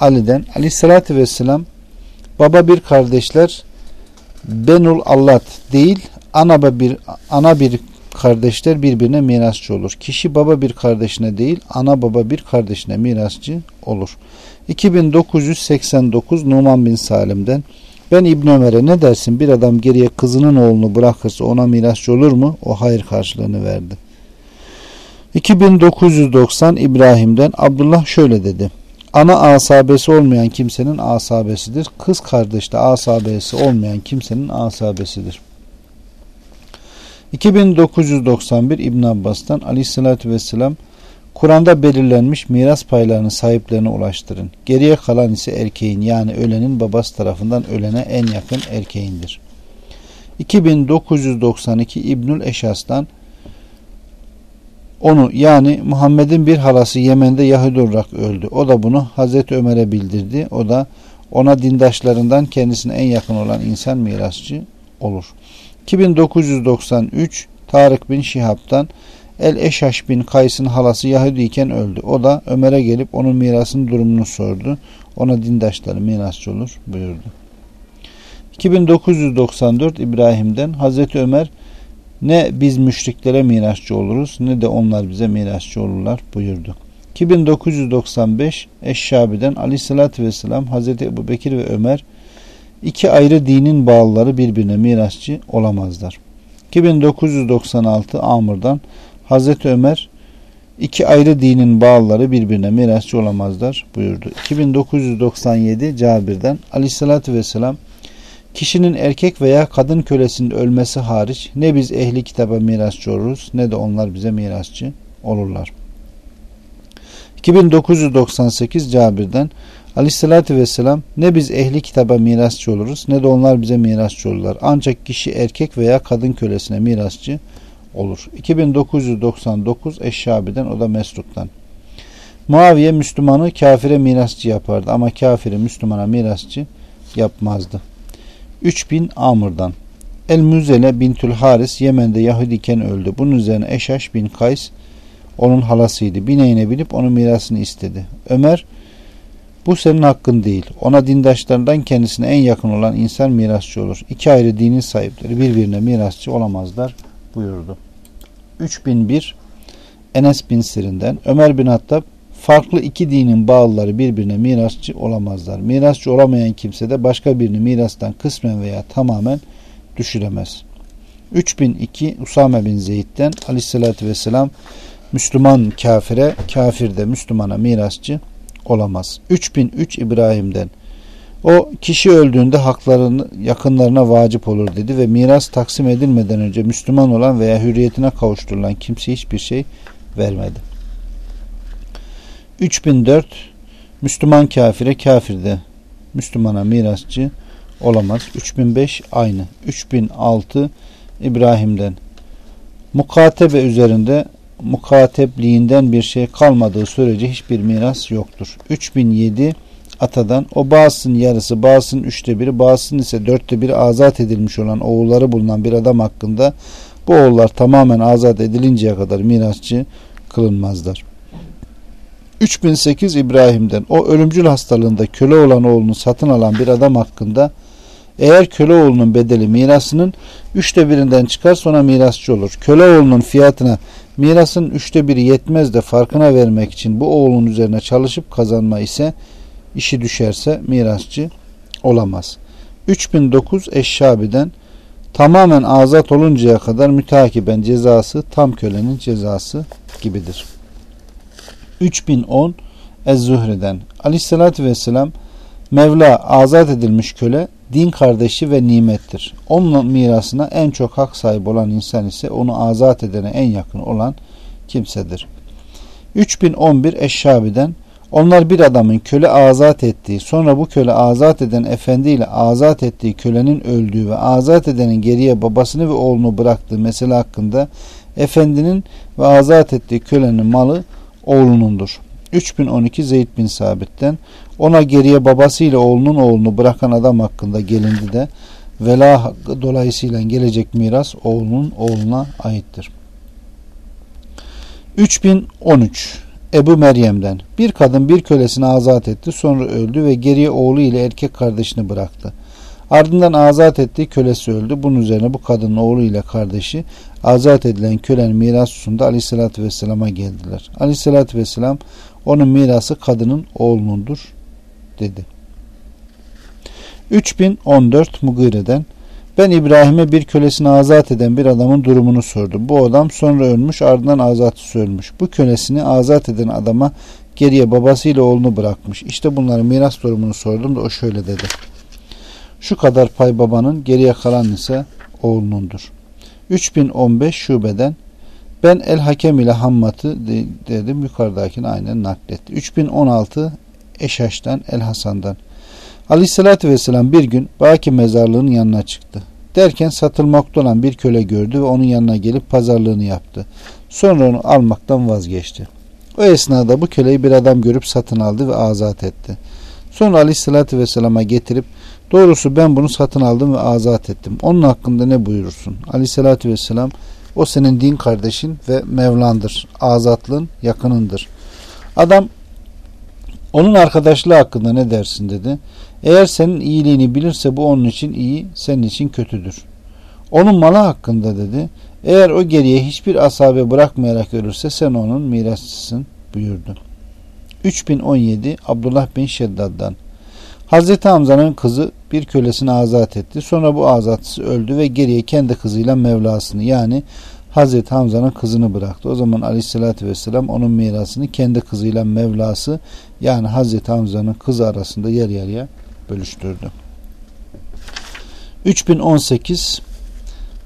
Ali'den Aleyhisselatü Vesselam baba bir kardeşler Benul Allat değil ana bir ana bir kardeşler birbirine mirasçı olur. Kişi baba bir kardeşine değil, ana baba bir kardeşine mirasçı olur. 2989 Numan bin Salim'den ben İbn Ömer'e ne dersin bir adam geriye kızının oğlunu bırakırsa ona mirasçı olur mu? O hayır karşılığını verdi. 2990 İbrahim'den Abdullah şöyle dedi. Ana asabesi olmayan kimsenin asabesidir. Kız kardeşte asabesi olmayan kimsenin asabesidir. 2991 İbn Abbas'tan Ali Aleyhisselatü Vesselam Kur'an'da belirlenmiş miras paylarını sahiplerine ulaştırın. Geriye kalan ise erkeğin yani ölenin babası tarafından ölene en yakın erkeğindir. 2992 İbnül Eşas'tan onu yani Muhammed'in bir halası Yemen'de Yahudi olarak öldü. O da bunu Hazreti Ömer'e bildirdi. O da ona dindaşlarından kendisine en yakın olan insan mirasçı olur. 2993 Tarık bin Şihab'dan El Eşaş bin Kays'ın halası Yahudi iken öldü. O da Ömer'e gelip onun mirasının durumunu sordu. Ona dindaşları mirasçı olur buyurdu. 2994 İbrahim'den Hazreti Ömer ne biz müşriklere mirasçı oluruz ne de onlar bize mirasçı olurlar buyurdu. 2995 Eşşabi'den Ali Aleyhisselatü Vesselam Hazreti Ebu Bekir ve Ömer iki ayrı dinin bağlıları birbirine mirasçı olamazlar. 2996 Amr'dan Hazreti Ömer iki ayrı dinin bağlıları birbirine mirasçı olamazlar buyurdu. 2997 Cabir'den Aleyhisselatü Vesselam Kişinin erkek veya kadın kölesinin ölmesi hariç ne biz ehli kitaba mirasçı oluruz ne de onlar bize mirasçı olurlar. 2998 Cabir'den Aleyhissalatü vesselam ne biz ehli kitaba mirasçı oluruz ne de onlar bize mirasçı olurlar. Ancak kişi erkek veya kadın kölesine mirasçı olur. 2999 Eşşabi'den o da Mesruk'tan. Muaviye Müslümanı kafire mirasçı yapardı ama kafiri Müslümana mirasçı yapmazdı. 3000 Amr'dan. El Müzele Bintül Haris Yemen'de Yahudiken öldü. Bunun üzerine Eşaş bin Kays onun halasıydı. Bineğine binip onun mirasını istedi. Ömer bu senin hakkın değil. Ona dindaşlarından kendisine en yakın olan insan mirasçı olur. İki ayrı dinin sahipleri birbirine mirasçı olamazlar buyurdu. 3001 Enes bin Sirin'den Ömer bin Hattab farklı iki dinin bağlıları birbirine mirasçı olamazlar. Mirasçı olamayan kimse de başka birini mirastan kısmen veya tamamen düşüremez. 3002 Usame bin Zeyd'den aleyhissalatü vesselam Müslüman kafire, kafir de Müslümana mirasçı olamaz. 3003 İbrahim'den. O kişi öldüğünde haklarını yakınlarına vacip olur dedi ve miras taksim edilmeden önce Müslüman olan veya hürriyetine kavuşturulan kimse hiçbir şey vermedi. 3004 Müslüman kafire kafirde Müslümana mirasçı olamaz. 3005 aynı. 3006 İbrahim'den. Mukatebe üzerinde mukatepliğinden bir şey kalmadığı sürece hiçbir miras yoktur. 3007 atadan o bağısın yarısı, bağısın üçte biri, bağısın ise dörtte biri azat edilmiş olan oğulları bulunan bir adam hakkında bu oğullar tamamen azat edilinceye kadar mirasçı kılınmazlar. 3008 İbrahim'den o ölümcül hastalığında köle olan oğlunu satın alan bir adam hakkında eğer köle oğlunun bedeli mirasının üçte birinden çıkar sonra mirasçı olur. Köle oğlunun fiyatına Mirasın üçte biri yetmez de farkına vermek için bu oğlun üzerine çalışıp kazanma ise işi düşerse mirasçı olamaz. 3009 Eşşabi'den tamamen azat oluncaya kadar mütakiben cezası tam kölenin cezası gibidir. 3010 Ez-Zühre'den Aleyhisselatü Vesselam Mevla azat edilmiş köle din kardeşi ve nimettir. Onun mirasına en çok hak sahibi olan insan ise onu azat edene en yakın olan kimsedir. 3011 Eşşabi'den onlar bir adamın köle azat ettiği sonra bu köle azat eden efendiyle azat ettiği kölenin öldüğü ve azat edenin geriye babasını ve oğlunu bıraktığı mesele hakkında efendinin ve azat ettiği kölenin malı oğlunundur. 3012 Zeyd bin Sabit'ten ona geriye babasıyla oğlunun oğlunu bırakan adam hakkında gelindi de vela hakkı dolayısıyla gelecek miras oğlunun oğluna aittir. 3013 Ebu Meryem'den bir kadın bir kölesini azat etti sonra öldü ve geriye oğlu ile erkek kardeşini bıraktı. Ardından azat ettiği kölesi öldü. Bunun üzerine bu kadının oğlu ile kardeşi azat edilen kölen miras hususunda aleyhissalatü vesselama geldiler. Aleyhissalatü vesselam onun mirası kadının oğlunundur dedi. 3014 Mugire'den ben İbrahim'e bir kölesini azat eden bir adamın durumunu sordum. Bu adam sonra ölmüş ardından azatı ölmüş. Bu kölesini azat eden adama geriye babasıyla oğlunu bırakmış. İşte bunların miras durumunu sordum da o şöyle dedi. Şu kadar pay babanın geriye kalan ise oğlunundur. 3015 şubeden ben El Hakem ile Hammat'ı dedim yukarıdakini aynen nakletti. 3016 Eşaş'tan El Hasan'dan. Aleyhissalatü vesselam bir gün Baki mezarlığının yanına çıktı. Derken satılmakta olan bir köle gördü ve onun yanına gelip pazarlığını yaptı. Sonra onu almaktan vazgeçti. O esnada bu köleyi bir adam görüp satın aldı ve azat etti. Sonra aleyhissalatü vesselama getirip doğrusu ben bunu satın aldım ve azat ettim. Onun hakkında ne buyurursun? Aleyhissalatü vesselam o senin din kardeşin ve Mevlandır. Azatlığın yakınındır. Adam onun arkadaşlığı hakkında ne dersin dedi. Eğer senin iyiliğini bilirse bu onun için iyi, senin için kötüdür. Onun malı hakkında dedi. Eğer o geriye hiçbir asabe bırakmayarak ölürse sen onun mirasçısın buyurdu. 3017 Abdullah bin Şeddad'dan Hazreti Hamza'nın kızı bir kölesini azat etti. Sonra bu azatçısı öldü ve geriye kendi kızıyla Mevlasını yani Hazreti Hamza'nın kızını bıraktı. O zaman Aleyhisselatü Vesselam onun mirasını kendi kızıyla Mevlası yani Hazreti Hamza'nın kızı arasında yer yarıya bölüştürdü. 3018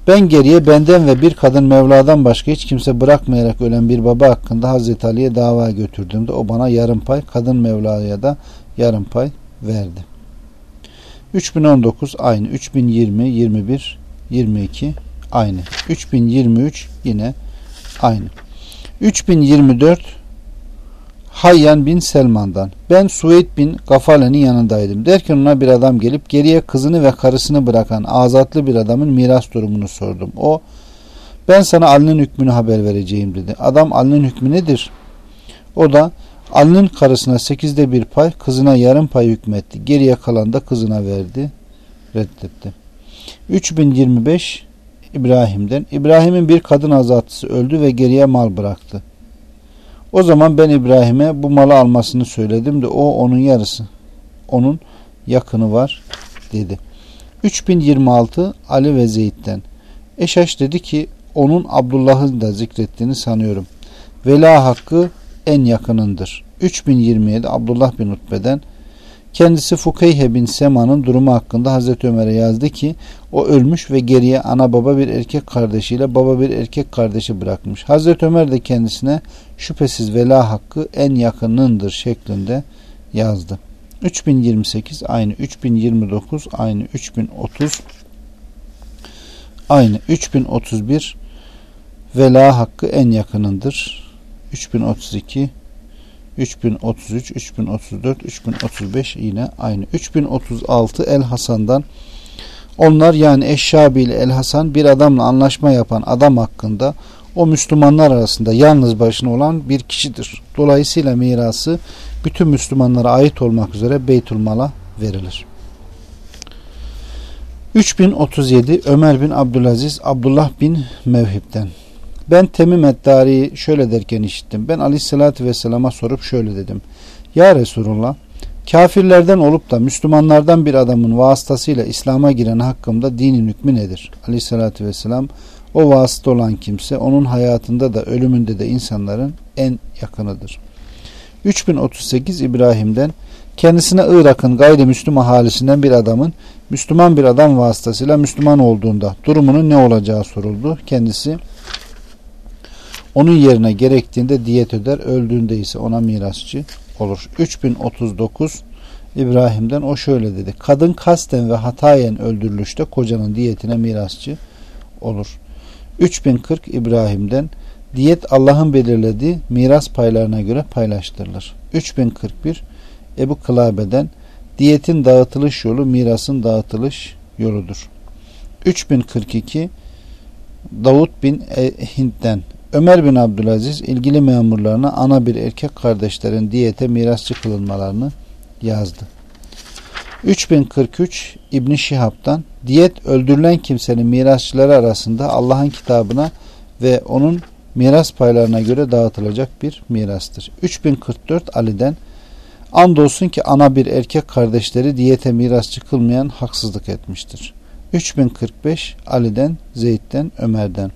ben geriye benden ve bir kadın Mevla'dan başka hiç kimse bırakmayarak ölen bir baba hakkında Hazreti Ali'ye dava götürdüğümde o bana yarım pay, kadın Mevla'ya da yarım pay verdi. 3019 aynı, 3020, 21, 22, aynı. 3023 yine aynı. 3024 Hayyan bin Selman'dan. Ben Suveyd bin Gafale'nin yanındaydım. Derken ona bir adam gelip geriye kızını ve karısını bırakan azatlı bir adamın miras durumunu sordum. O ben sana Ali'nin hükmünü haber vereceğim dedi. Adam Ali'nin hükmü nedir? O da Ali'nin karısına sekizde bir pay, kızına yarım pay hükmetti. Geriye kalan da kızına verdi. Reddetti. 3025 İbrahim'den İbrahim'in bir kadın azatçısı öldü ve geriye mal bıraktı. O zaman ben İbrahim'e bu malı almasını söyledim de o onun yarısı. Onun yakını var dedi. 3026 Ali ve Zeyd'den. Eşaş dedi ki onun Abdullah'ın da zikrettiğini sanıyorum. Vela hakkı en yakınındır. 3027 Abdullah bin Utbe'den Kendisi Fukeyhe bin Sema'nın durumu hakkında Hazreti Ömer'e yazdı ki o ölmüş ve geriye ana baba bir erkek kardeşiyle baba bir erkek kardeşi bırakmış. Hazreti Ömer de kendisine şüphesiz vela hakkı en yakınındır şeklinde yazdı. 3028 aynı 3029 aynı 3030 aynı 3031 vela hakkı en yakınındır. 3032 3033, 3034, 3035 yine aynı. 3036 El Hasan'dan onlar yani Eşşabi ile El Hasan bir adamla anlaşma yapan adam hakkında o Müslümanlar arasında yalnız başına olan bir kişidir. Dolayısıyla mirası bütün Müslümanlara ait olmak üzere Beytülmal'a verilir. 3037 Ömer bin Abdülaziz Abdullah bin Mevhib'den ben Temim Eddari'yi şöyle derken işittim. Ben aleyhissalatü vesselama sorup şöyle dedim. Ya Resulullah kafirlerden olup da Müslümanlardan bir adamın vasıtasıyla İslam'a giren hakkımda dinin hükmü nedir? Aleyhissalatü vesselam o vasıta olan kimse onun hayatında da ölümünde de insanların en yakınıdır. 3038 İbrahim'den kendisine Irak'ın gayrimüslim ahalisinden bir adamın Müslüman bir adam vasıtasıyla Müslüman olduğunda durumunun ne olacağı soruldu. Kendisi onun yerine gerektiğinde diyet öder, öldüğünde ise ona mirasçı olur. 3039 İbrahim'den o şöyle dedi. Kadın kasten ve hatayen öldürülüşte kocanın diyetine mirasçı olur. 3040 İbrahim'den diyet Allah'ın belirlediği miras paylarına göre paylaştırılır. 3041 Ebu Kılabe'den diyetin dağıtılış yolu mirasın dağıtılış yoludur. 3042 Davut bin e Ömer bin Abdülaziz ilgili memurlarına ana bir erkek kardeşlerin diyete mirasçı kılınmalarını yazdı. 3043 İbn Şihab'dan diyet öldürülen kimsenin mirasçıları arasında Allah'ın kitabına ve onun miras paylarına göre dağıtılacak bir mirastır. 3044 Ali'den andolsun ki ana bir erkek kardeşleri diyete mirasçı kılmayan haksızlık etmiştir. 3045 Ali'den, Zeyd'den, Ömer'den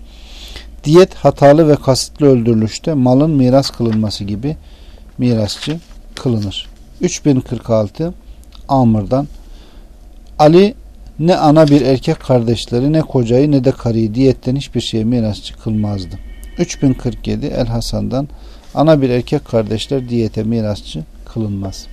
Diyet hatalı ve kasıtlı öldürülüşte malın miras kılınması gibi mirasçı kılınır. 3046 Amr'dan Ali ne ana bir erkek kardeşleri ne kocayı ne de karıyı diyetten hiçbir şeye mirasçı kılmazdı. 3047 El Hasan'dan ana bir erkek kardeşler diyete mirasçı kılınmaz.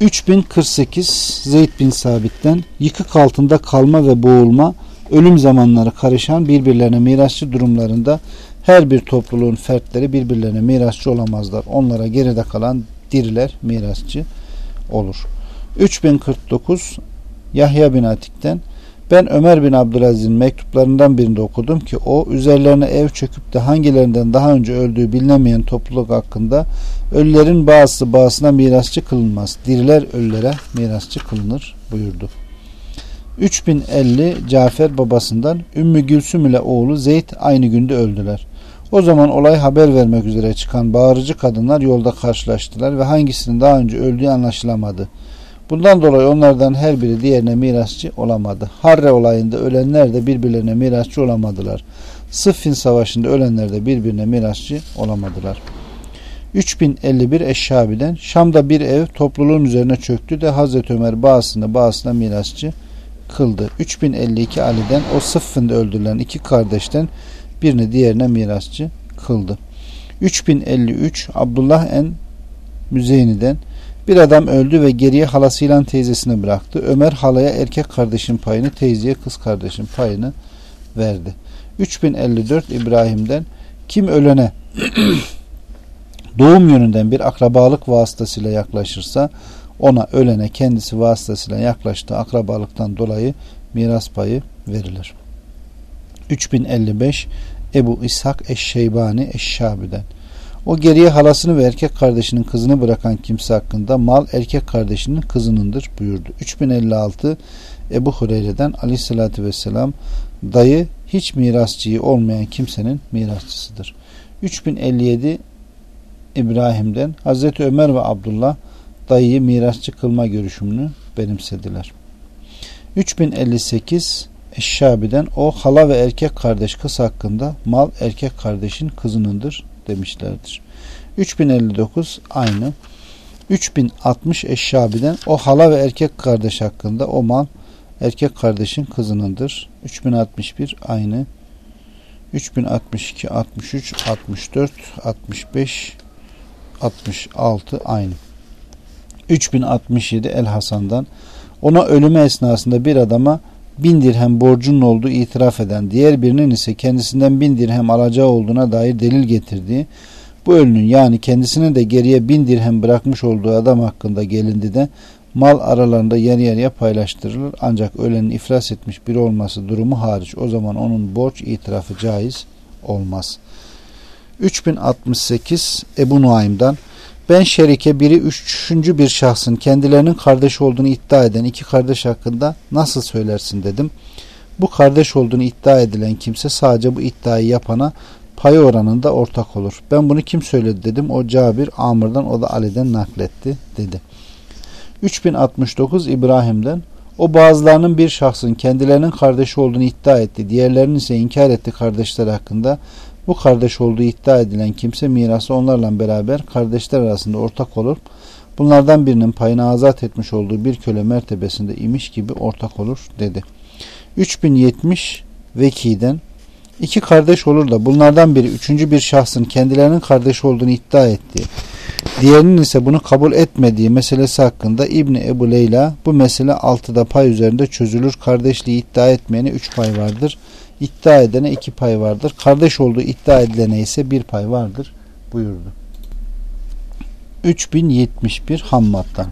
3048 Zeyd bin Sabit'ten yıkık altında kalma ve boğulma ölüm zamanları karışan birbirlerine mirasçı durumlarında her bir topluluğun fertleri birbirlerine mirasçı olamazlar. Onlara geride kalan diriler mirasçı olur. 3049 Yahya bin Atik'ten ben Ömer bin Abdülaziz'in mektuplarından birinde okudum ki o üzerlerine ev çöküp de hangilerinden daha önce öldüğü bilinemeyen topluluk hakkında ölülerin bazısı bazısına mirasçı kılınmaz. Diriler ölülere mirasçı kılınır buyurdu. 3050 Cafer babasından Ümmü Gülsüm ile oğlu Zeyd aynı günde öldüler. O zaman olay haber vermek üzere çıkan bağırıcı kadınlar yolda karşılaştılar ve hangisinin daha önce öldüğü anlaşılamadı. Bundan dolayı onlardan her biri diğerine mirasçı olamadı. Harre olayında ölenler de birbirlerine mirasçı olamadılar. Sıffin savaşında ölenler de birbirine mirasçı olamadılar. 3051 Eşşabi'den Şam'da bir ev topluluğun üzerine çöktü de Hazreti Ömer bağısına bağısına mirasçı kıldı. 3052 Ali'den o sıffında öldürülen iki kardeşten birini diğerine mirasçı kıldı. 3053 Abdullah en Müzeyni'den bir adam öldü ve geriye halasıyla teyzesini bıraktı. Ömer halaya erkek kardeşin payını, teyzeye kız kardeşin payını verdi. 3054 İbrahim'den kim ölene doğum yönünden bir akrabalık vasıtasıyla yaklaşırsa ona ölene kendisi vasıtasıyla yaklaştığı akrabalıktan dolayı miras payı verilir. 3055 Ebu İshak Eşşeybani Eşşabi'den o geriye halasını ve erkek kardeşinin kızını bırakan kimse hakkında mal erkek kardeşinin kızınındır buyurdu. 3056 Ebu Hureyre'den aleyhissalatü vesselam dayı hiç mirasçıyı olmayan kimsenin mirasçısıdır. 3057 İbrahim'den Hazreti Ömer ve Abdullah dayıyı mirasçı kılma görüşümünü benimsediler. 3058 Eşşabi'den o hala ve erkek kardeş kız hakkında mal erkek kardeşin kızınındır demişlerdir. 3059 aynı. 3060 Eşşabi'den o hala ve erkek kardeş hakkında o mal erkek kardeşin kızınındır. 3061 aynı. 3062, 63, 64, 65, 66 aynı. 3067 El Hasan'dan ona ölümü esnasında bir adama bin dirhem borcunun olduğu itiraf eden diğer birinin ise kendisinden bin dirhem alacağı olduğuna dair delil getirdiği bu ölünün yani kendisine de geriye bin dirhem bırakmış olduğu adam hakkında gelindi de mal aralarında yarı yarıya paylaştırılır ancak ölenin iflas etmiş biri olması durumu hariç o zaman onun borç itirafı caiz olmaz. 3068 Ebu Nuaym'dan ben şerike biri üçüncü bir şahsın kendilerinin kardeş olduğunu iddia eden iki kardeş hakkında nasıl söylersin dedim. Bu kardeş olduğunu iddia edilen kimse sadece bu iddiayı yapana pay oranında ortak olur. Ben bunu kim söyledi dedim. O Cabir Amr'dan o da Ali'den nakletti dedi. 3069 İbrahim'den o bazılarının bir şahsın kendilerinin kardeşi olduğunu iddia etti. Diğerlerinin ise inkar etti kardeşler hakkında. Bu kardeş olduğu iddia edilen kimse mirası onlarla beraber kardeşler arasında ortak olur. Bunlardan birinin payını azat etmiş olduğu bir köle mertebesinde imiş gibi ortak olur dedi. 3070 vekiden iki kardeş olur da bunlardan biri üçüncü bir şahsın kendilerinin kardeş olduğunu iddia ettiği, diğerinin ise bunu kabul etmediği meselesi hakkında İbni Ebu Leyla bu mesele altıda pay üzerinde çözülür. Kardeşliği iddia etmeyene üç pay vardır.'' iddia edene iki pay vardır. Kardeş olduğu iddia edilene ise bir pay vardır buyurdu. 3071 Hammad'dan.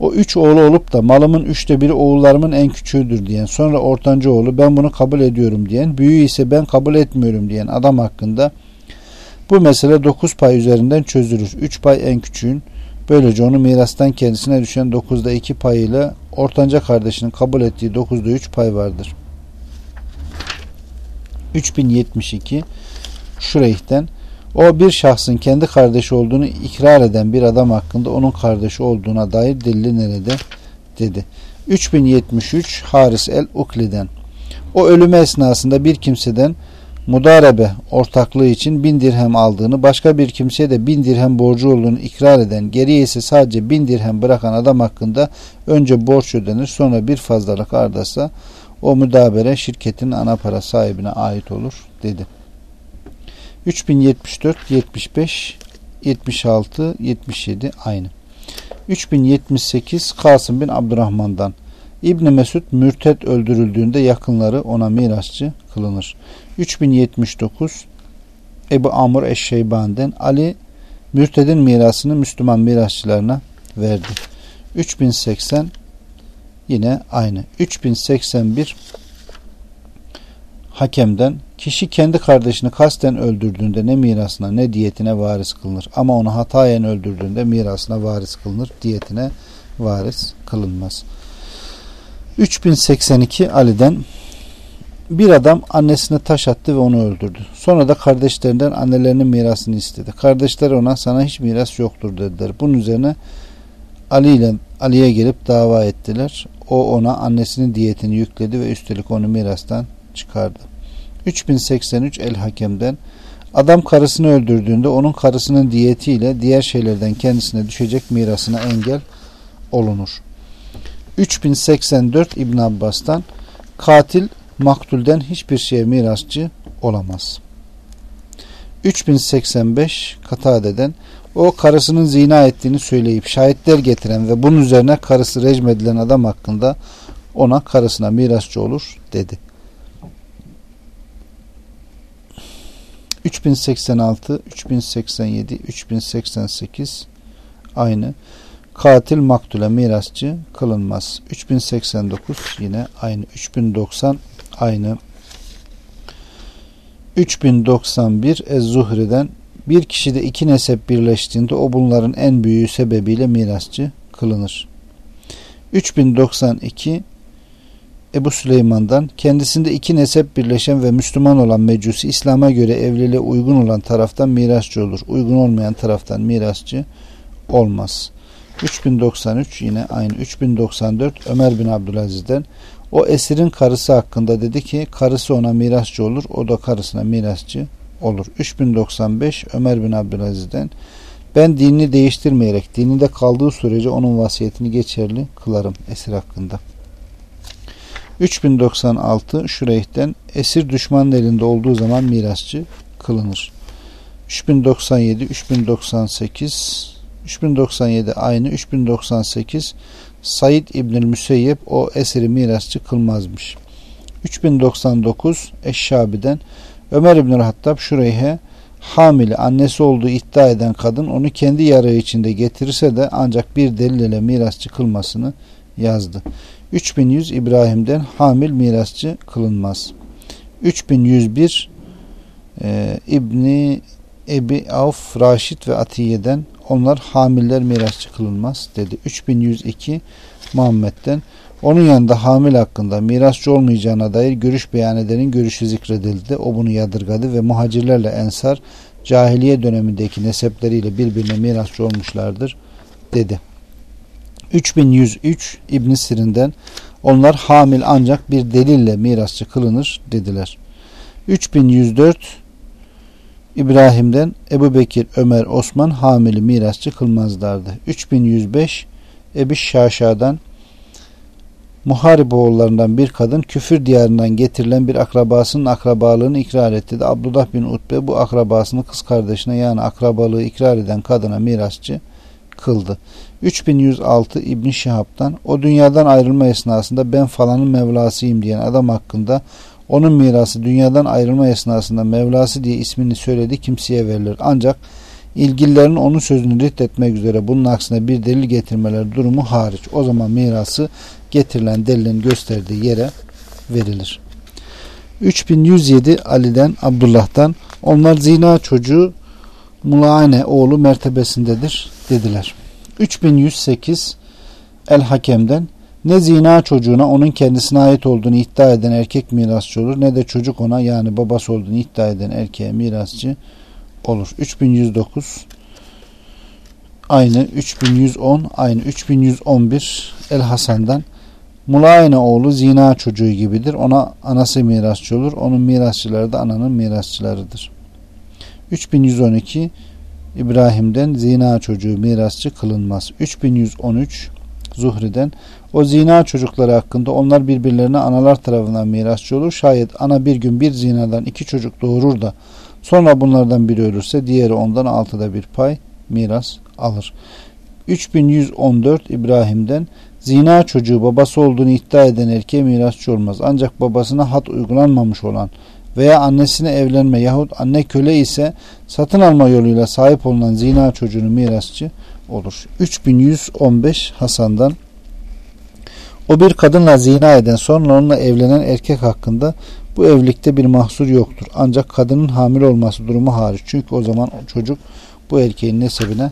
O üç oğlu olup da malımın üçte biri oğullarımın en küçüğüdür diyen, sonra ortanca oğlu ben bunu kabul ediyorum diyen, büyüğü ise ben kabul etmiyorum diyen adam hakkında bu mesele dokuz pay üzerinden çözülür. Üç pay en küçüğün, böylece onu mirastan kendisine düşen dokuzda iki pay ile ortanca kardeşinin kabul ettiği dokuzda üç pay vardır.'' 3072 Şureyh'ten. O bir şahsın kendi kardeşi olduğunu ikrar eden bir adam hakkında onun kardeşi olduğuna dair delili nerede? Dedi. 3073 Haris el Ukli'den o ölümü esnasında bir kimseden mudarebe ortaklığı için bin dirhem aldığını başka bir kimseye de bin dirhem borcu olduğunu ikrar eden geriye ise sadece bin dirhem bırakan adam hakkında önce borç ödenir sonra bir fazlalık ardasa o müdabere şirketin ana para sahibine ait olur dedi. 3074, 75, 76, 77 aynı. 3078 Kasım bin Abdurrahman'dan. İbni Mesud mürtet öldürüldüğünde yakınları ona mirasçı kılınır. 3079 Ebu Amr Eşşeyban'den Ali mürtedin mirasını Müslüman mirasçılarına verdi. 3080 yine aynı. 3081 hakemden kişi kendi kardeşini kasten öldürdüğünde ne mirasına ne diyetine varis kılınır. Ama onu hatayen öldürdüğünde mirasına varis kılınır. Diyetine varis kılınmaz. 3082 Ali'den bir adam annesine taş attı ve onu öldürdü. Sonra da kardeşlerinden annelerinin mirasını istedi. Kardeşler ona sana hiç miras yoktur dediler. Bunun üzerine Ali ile Ali'ye gelip dava ettiler. O ona annesinin diyetini yükledi ve üstelik onu mirastan çıkardı. 3083 El Hakem'den Adam karısını öldürdüğünde onun karısının diyetiyle diğer şeylerden kendisine düşecek mirasına engel olunur. 3084 İbn Abbas'tan katil maktulden hiçbir şeye mirasçı olamaz. 3085 Katade'den o karısının zina ettiğini söyleyip şahitler getiren ve bunun üzerine karısı rejim edilen adam hakkında ona karısına mirasçı olur dedi. 3086, 3087, 3088 aynı. Katil maktule mirasçı kılınmaz. 3089 yine aynı. 3090 aynı. 3091 Ez-Zuhri'den bir kişide iki nesep birleştiğinde o bunların en büyüğü sebebiyle mirasçı kılınır. 3092 Ebu Süleyman'dan kendisinde iki nesep birleşen ve Müslüman olan mecusi İslam'a göre evliliğe uygun olan taraftan mirasçı olur. Uygun olmayan taraftan mirasçı olmaz. 3093 yine aynı 3094 Ömer bin Abdülaziz'den o esirin karısı hakkında dedi ki karısı ona mirasçı olur o da karısına mirasçı olur. 3095 Ömer bin Abdülaziz'den ben dinini değiştirmeyerek dininde kaldığı sürece onun vasiyetini geçerli kılarım esir hakkında. 3096 Şureyh'ten esir düşmanın elinde olduğu zaman mirasçı kılınır. 3097 3098 3097 aynı 3098 Said İbnül Müseyyep o esiri mirasçı kılmazmış. 3099 Eşşabi'den Ömer İbnül Hattab Şureyhe hamile annesi olduğu iddia eden kadın onu kendi yarığı içinde getirirse de ancak bir delil ile mirasçı kılmasını yazdı. 3100 İbrahim'den hamil mirasçı kılınmaz. 3101 e, İbni Ebi Avf, Raşid ve Atiye'den onlar hamiller mirasçı kılınmaz dedi. 3102 Muhammed'den onun yanında hamile hakkında mirasçı olmayacağına dair görüş beyan edenin görüşü zikredildi. O bunu yadırgadı ve muhacirlerle ensar cahiliye dönemindeki nesepleriyle birbirine mirasçı olmuşlardır dedi. 3103 İbn Sirin'den onlar hamil ancak bir delille mirasçı kılınır dediler. 3104 İbrahim'den Ebu Bekir, Ömer, Osman hamili mirasçı kılmazlardı. 3105 Ebi Şaşa'dan Muharip oğullarından bir kadın küfür diyarından getirilen bir akrabasının akrabalığını ikrar etti. De Abdullah bin Utbe bu akrabasını kız kardeşine yani akrabalığı ikrar eden kadına mirasçı kıldı. 3106 İbn Şihab'dan o dünyadan ayrılma esnasında ben falanın mevlasıyım diyen adam hakkında onun mirası dünyadan ayrılma esnasında mevlası diye ismini söyledi kimseye verilir. Ancak ilgililerin onun sözünü reddetmek üzere bunun aksine bir delil getirmeleri durumu hariç. O zaman mirası getirilen delilin gösterdiği yere verilir. 3107 Ali'den Abdullah'tan onlar zina çocuğu Mulaane oğlu mertebesindedir dediler. 3108 El Hakem'den ne zina çocuğuna onun kendisine ait olduğunu iddia eden erkek mirasçı olur ne de çocuk ona yani babası olduğunu iddia eden erkeğe mirasçı olur. 3109 aynı 3110 aynı 3111 El Hasan'dan Mulayene oğlu zina çocuğu gibidir. Ona anası mirasçı olur. Onun mirasçıları da ananın mirasçılarıdır. 3112 İbrahim'den zina çocuğu mirasçı kılınmaz. 3113 Zuhri'den o zina çocukları hakkında onlar birbirlerine analar tarafından mirasçı olur. Şayet ana bir gün bir zinadan iki çocuk doğurur da sonra bunlardan biri ölürse diğeri ondan altıda bir pay miras alır. 3114 İbrahim'den Zina çocuğu babası olduğunu iddia eden erkeğe mirasçı olmaz. Ancak babasına hat uygulanmamış olan veya annesine evlenme yahut anne köle ise satın alma yoluyla sahip olunan zina çocuğunu mirasçı olur. 3115 Hasan'dan o bir kadınla zina eden sonra onunla evlenen erkek hakkında bu evlilikte bir mahsur yoktur. Ancak kadının hamile olması durumu hariç. Çünkü o zaman o çocuk bu erkeğin nesebine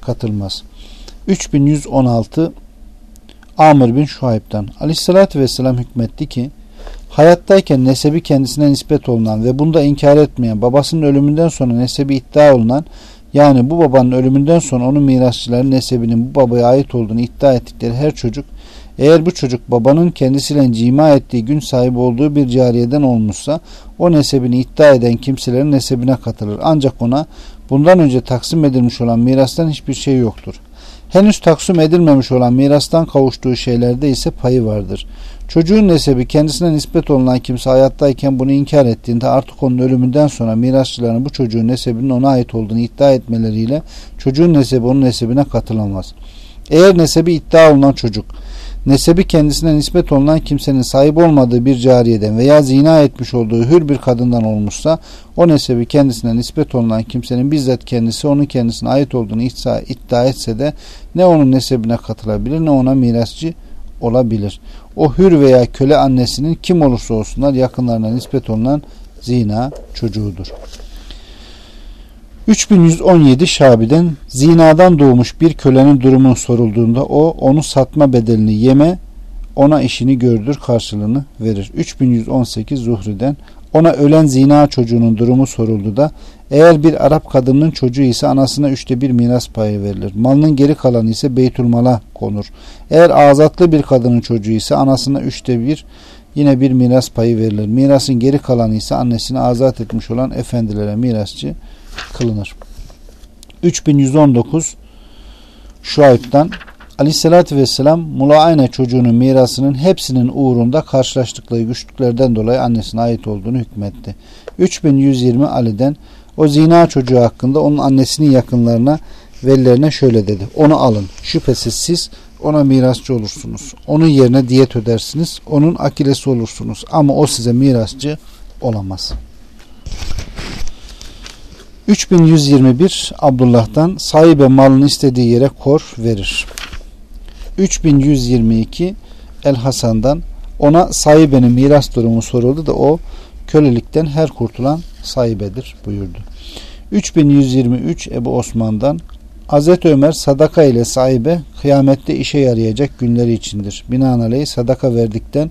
katılmaz. 3116 Amr bin Şuayb'dan. Aleyhissalatü vesselam hükmetti ki hayattayken nesebi kendisine nispet olunan ve bunu da inkar etmeyen babasının ölümünden sonra nesebi iddia olunan yani bu babanın ölümünden sonra onun mirasçıların nesebinin bu babaya ait olduğunu iddia ettikleri her çocuk eğer bu çocuk babanın kendisiyle cima ettiği gün sahibi olduğu bir cariyeden olmuşsa o nesebini iddia eden kimselerin nesebine katılır. Ancak ona bundan önce taksim edilmiş olan mirastan hiçbir şey yoktur. Henüz taksum edilmemiş olan mirastan kavuştuğu şeylerde ise payı vardır. Çocuğun nesebi kendisine nispet olunan kimse hayattayken bunu inkar ettiğinde artık onun ölümünden sonra mirasçıların bu çocuğun nesebinin ona ait olduğunu iddia etmeleriyle çocuğun nesebi onun nesebine katılamaz. Eğer nesebi iddia olunan çocuk nesebi kendisine nispet olunan kimsenin sahip olmadığı bir cariyeden veya zina etmiş olduğu hür bir kadından olmuşsa o nesebi kendisine nispet olunan kimsenin bizzat kendisi onun kendisine ait olduğunu iddia, etse de ne onun nesebine katılabilir ne ona mirasçı olabilir. O hür veya köle annesinin kim olursa olsunlar yakınlarına nispet olunan zina çocuğudur. 3117 Şabi'den zinadan doğmuş bir kölenin durumun sorulduğunda o onu satma bedelini yeme ona işini gördür karşılığını verir. 3118 Zuhri'den ona ölen zina çocuğunun durumu soruldu da eğer bir Arap kadının çocuğu ise anasına üçte bir miras payı verilir. Malının geri kalanı ise Beytülmal'a konur. Eğer azatlı bir kadının çocuğu ise anasına üçte bir yine bir miras payı verilir. Mirasın geri kalanı ise annesini azat etmiş olan efendilere mirasçı kılınır. 3119 Şuayb'dan Aleyhisselatü Vesselam Mulaayne çocuğunun mirasının hepsinin uğrunda karşılaştıkları güçlüklerden dolayı annesine ait olduğunu hükmetti. 3120 Ali'den o zina çocuğu hakkında onun annesinin yakınlarına velilerine şöyle dedi. Onu alın. Şüphesiz siz ona mirasçı olursunuz. Onun yerine diyet ödersiniz. Onun akilesi olursunuz. Ama o size mirasçı olamaz. 3121 Abdullah'tan sahibe malını istediği yere kor verir. 3122 El Hasan'dan ona sahibenin miras durumu soruldu da o kölelikten her kurtulan sahibedir buyurdu. 3123 Ebu Osman'dan Hazreti Ömer sadaka ile sahibe kıyamette işe yarayacak günleri içindir. Binaenaleyh sadaka verdikten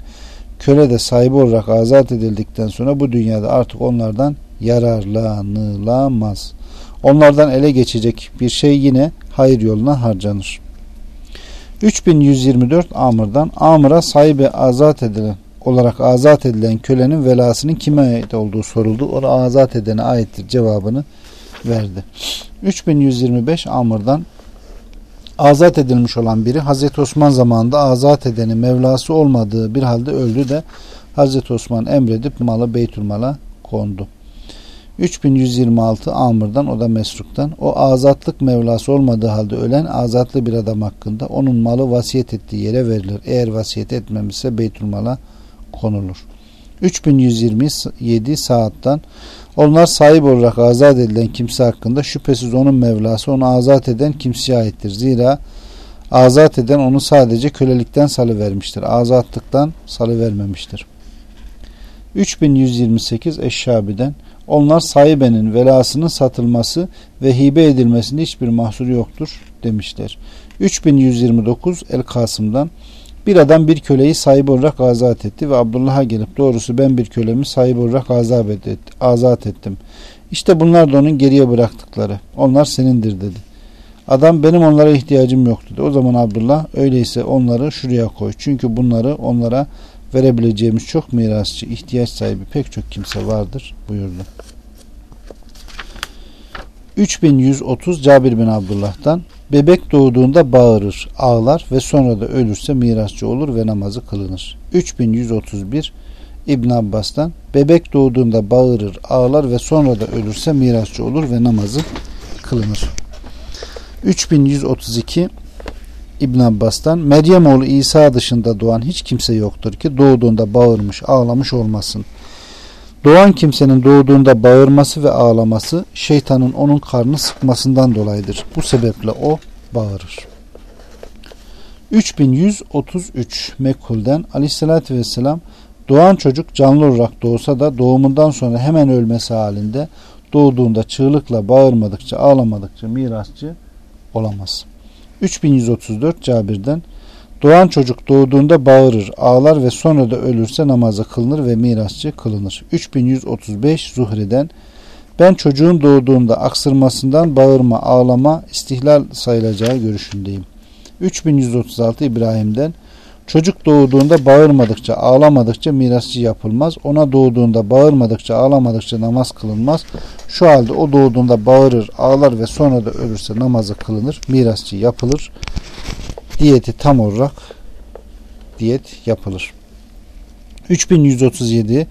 köle de sahibi olarak azat edildikten sonra bu dünyada artık onlardan yararlanılamaz. Onlardan ele geçecek bir şey yine hayır yoluna harcanır. 3124 Amr'dan Amr'a sahibi azat edilen olarak azat edilen kölenin velasının kime ait olduğu soruldu. Onu azat edene aittir cevabını verdi. 3125 Amr'dan azat edilmiş olan biri Hazreti Osman zamanında azat edeni Mevlası olmadığı bir halde öldü de Hazreti Osman emredip malı Beytülmal'a kondu. 3126 Amr'dan o da Mesruk'tan o azatlık mevlası olmadığı halde ölen azatlı bir adam hakkında onun malı vasiyet ettiği yere verilir. Eğer vasiyet etmemişse Beytülmal'a konulur. 3127 Saat'tan onlar sahip olarak azat edilen kimse hakkında şüphesiz onun mevlası onu azat eden kimseye aittir. Zira azat eden onu sadece kölelikten salı salıvermiştir. Azatlıktan salıvermemiştir. 3128 Eşşabi'den onlar sahibenin velasının satılması ve hibe edilmesinde hiçbir mahsur yoktur demişler. 3129 El Kasım'dan bir adam bir köleyi sahibi olarak azat etti ve Abdullah'a gelip doğrusu ben bir kölemi sahibi olarak azat ettim. İşte bunlar da onun geriye bıraktıkları. Onlar senindir dedi. Adam benim onlara ihtiyacım yok dedi. O zaman Abdullah öyleyse onları şuraya koy. Çünkü bunları onlara verebileceğimiz çok mirasçı, ihtiyaç sahibi pek çok kimse vardır buyurdu. 3130 Cabir bin Abdullah'tan bebek doğduğunda bağırır, ağlar ve sonra da ölürse mirasçı olur ve namazı kılınır. 3131 İbn Abbas'tan bebek doğduğunda bağırır, ağlar ve sonra da ölürse mirasçı olur ve namazı kılınır. 3132 İbn Abbas'tan Meryem oğlu İsa dışında doğan hiç kimse yoktur ki doğduğunda bağırmış ağlamış olmasın. Doğan kimsenin doğduğunda bağırması ve ağlaması şeytanın onun karnını sıkmasından dolayıdır. Bu sebeple o bağırır. 3133 Mekul'den Aleyhisselatü Vesselam doğan çocuk canlı olarak doğsa da doğumundan sonra hemen ölmesi halinde doğduğunda çığlıkla bağırmadıkça ağlamadıkça mirasçı olamaz.'' 3134 Cabir'den Doğan çocuk doğduğunda bağırır, ağlar ve sonra da ölürse namazı kılınır ve mirasçı kılınır. 3135 Zuhri'den ben çocuğun doğduğunda aksırmasından bağırma, ağlama, istihlal sayılacağı görüşündeyim. 3136 İbrahim'den Çocuk doğduğunda bağırmadıkça, ağlamadıkça mirasçı yapılmaz. Ona doğduğunda bağırmadıkça, ağlamadıkça namaz kılınmaz. Şu halde o doğduğunda bağırır, ağlar ve sonra da ölürse namazı kılınır, mirasçı yapılır. Diyeti tam olarak diyet yapılır. 3137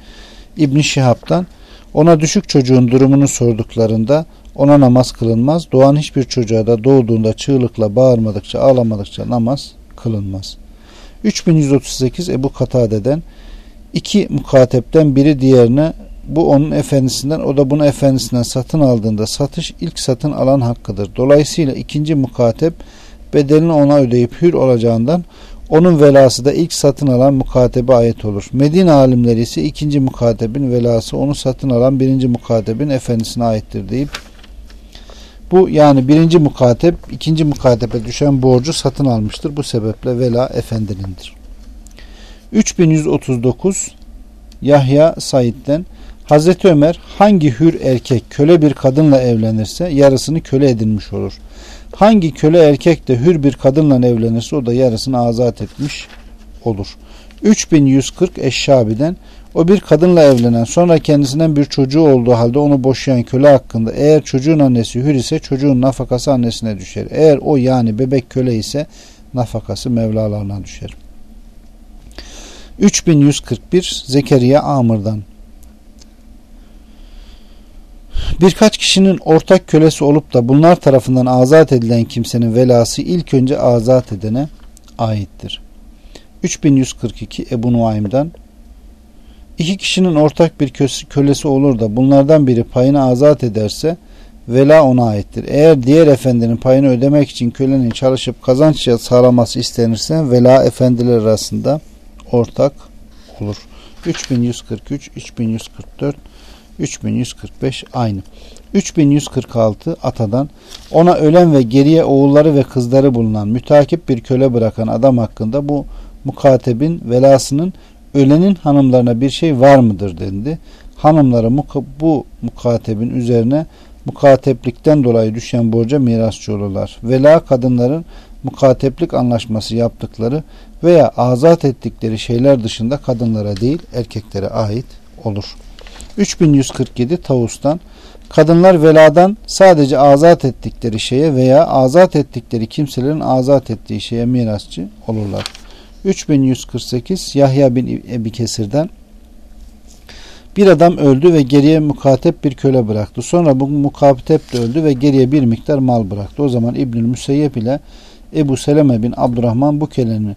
İbn Şihab'dan ona düşük çocuğun durumunu sorduklarında ona namaz kılınmaz. Doğan hiçbir çocuğa da doğduğunda çığlıkla bağırmadıkça, ağlamadıkça namaz kılınmaz.'' 3138 Ebu Katade'den iki mukatepten biri diğerine bu onun efendisinden o da bunu efendisinden satın aldığında satış ilk satın alan hakkıdır. Dolayısıyla ikinci mukatep bedelini ona ödeyip hür olacağından onun velası da ilk satın alan mukatebe ait olur. Medine alimleri ise ikinci mukatebin velası onu satın alan birinci mukatebin efendisine aittir deyip bu yani birinci mukatep, ikinci mukatepe düşen borcu satın almıştır. Bu sebeple vela efendinindir. 3139 Yahya Said'den Hazreti Ömer hangi hür erkek köle bir kadınla evlenirse yarısını köle edinmiş olur. Hangi köle erkek de hür bir kadınla evlenirse o da yarısını azat etmiş olur. 3140 Eşşabi'den o bir kadınla evlenen sonra kendisinden bir çocuğu olduğu halde onu boşayan köle hakkında eğer çocuğun annesi hür ise çocuğun nafakası annesine düşer. Eğer o yani bebek köle ise nafakası Mevlalarına düşer. 3141 Zekeriya Amr'dan Birkaç kişinin ortak kölesi olup da bunlar tarafından azat edilen kimsenin velası ilk önce azat edene aittir. 3142 Ebu Nuaym'dan İki kişinin ortak bir kölesi olur da bunlardan biri payını azat ederse vela ona aittir. Eğer diğer efendinin payını ödemek için kölenin çalışıp kazanç sağlaması istenirse vela efendiler arasında ortak olur. 3143, 3144, 3145 aynı. 3146 atadan ona ölen ve geriye oğulları ve kızları bulunan mütakip bir köle bırakan adam hakkında bu mukatebin velasının ölenin hanımlarına bir şey var mıdır dendi. Hanımlara bu mukatebin üzerine mukateplikten dolayı düşen borca mirasçı olurlar. Vela kadınların mukateplik anlaşması yaptıkları veya azat ettikleri şeyler dışında kadınlara değil erkeklere ait olur. 3147 Tavus'tan Kadınlar veladan sadece azat ettikleri şeye veya azat ettikleri kimselerin azat ettiği şeye mirasçı olurlar. 3148 Yahya bin Ebi Kesir'den bir adam öldü ve geriye mukatep bir köle bıraktı. Sonra bu mukatep de öldü ve geriye bir miktar mal bıraktı. O zaman İbnül Müseyyep ile Ebu Seleme bin Abdurrahman bu kölenin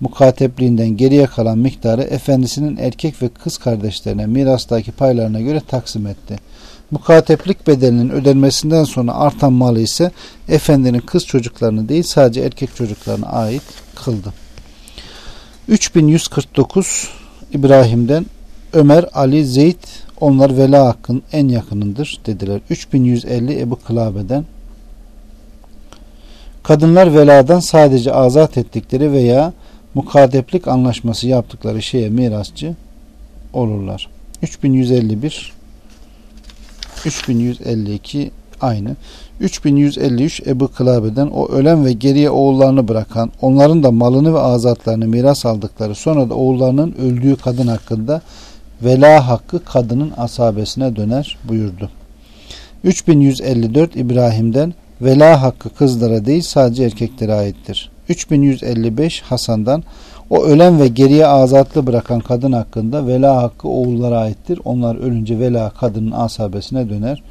mukatepliğinden geriye kalan miktarı efendisinin erkek ve kız kardeşlerine mirastaki paylarına göre taksim etti. Mukateplik bedelinin ödenmesinden sonra artan malı ise efendinin kız çocuklarını değil sadece erkek çocuklarına ait kıldı. 3149 İbrahim'den Ömer, Ali, Zeyd onlar vela hakkın en yakınındır dediler. 3150 Ebu Kılabe'den Kadınlar veladan sadece azat ettikleri veya mukadeplik anlaşması yaptıkları şeye mirasçı olurlar. 3151 3152 aynı. 3153 Ebu Kılabe'den o ölen ve geriye oğullarını bırakan, onların da malını ve azatlarını miras aldıkları sonra da oğullarının öldüğü kadın hakkında vela hakkı kadının asabesine döner buyurdu. 3154 İbrahim'den vela hakkı kızlara değil sadece erkeklere aittir. 3155 Hasan'dan o ölen ve geriye azatlı bırakan kadın hakkında vela hakkı oğullara aittir. Onlar ölünce vela kadının asabesine döner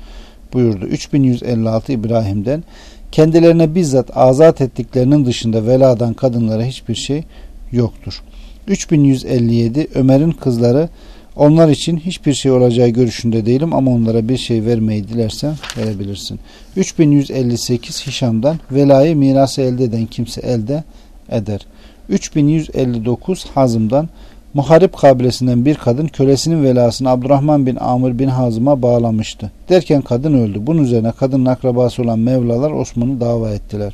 buyurdu. 3156 İbrahim'den kendilerine bizzat azat ettiklerinin dışında veladan kadınlara hiçbir şey yoktur. 3157 Ömer'in kızları onlar için hiçbir şey olacağı görüşünde değilim ama onlara bir şey vermeyi dilersen verebilirsin. 3158 Hişam'dan velayı mirası elde eden kimse elde eder. 3159 Hazım'dan Muharip kabilesinden bir kadın kölesinin velasını Abdurrahman bin Amr bin Hazım'a bağlamıştı. Derken kadın öldü. Bunun üzerine kadının akrabası olan Mevlalar Osman'ı dava ettiler.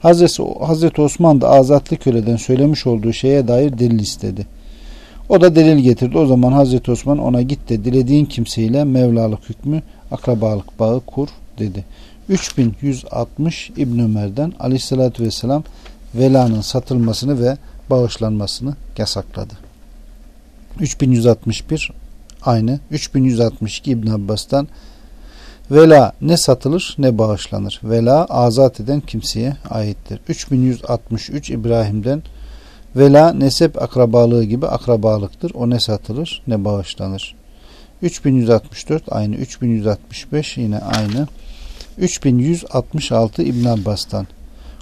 Hazreti, Hazreti Osman da azatlı köleden söylemiş olduğu şeye dair delil istedi. O da delil getirdi. O zaman Hazreti Osman ona git de dilediğin kimseyle Mevlalık hükmü akrabalık bağı kur dedi. 3160 İbn Ömer'den Ali sallallahu aleyhi ve sellem velanın satılmasını ve bağışlanmasını yasakladı. 3161 aynı 3162 İbn Abbas'tan Vela ne satılır ne bağışlanır. Vela azat eden kimseye aittir. 3163 İbrahim'den Vela nesep akrabalığı gibi akrabalıktır. O ne satılır ne bağışlanır. 3164 aynı 3165 yine aynı 3166 İbn Abbas'tan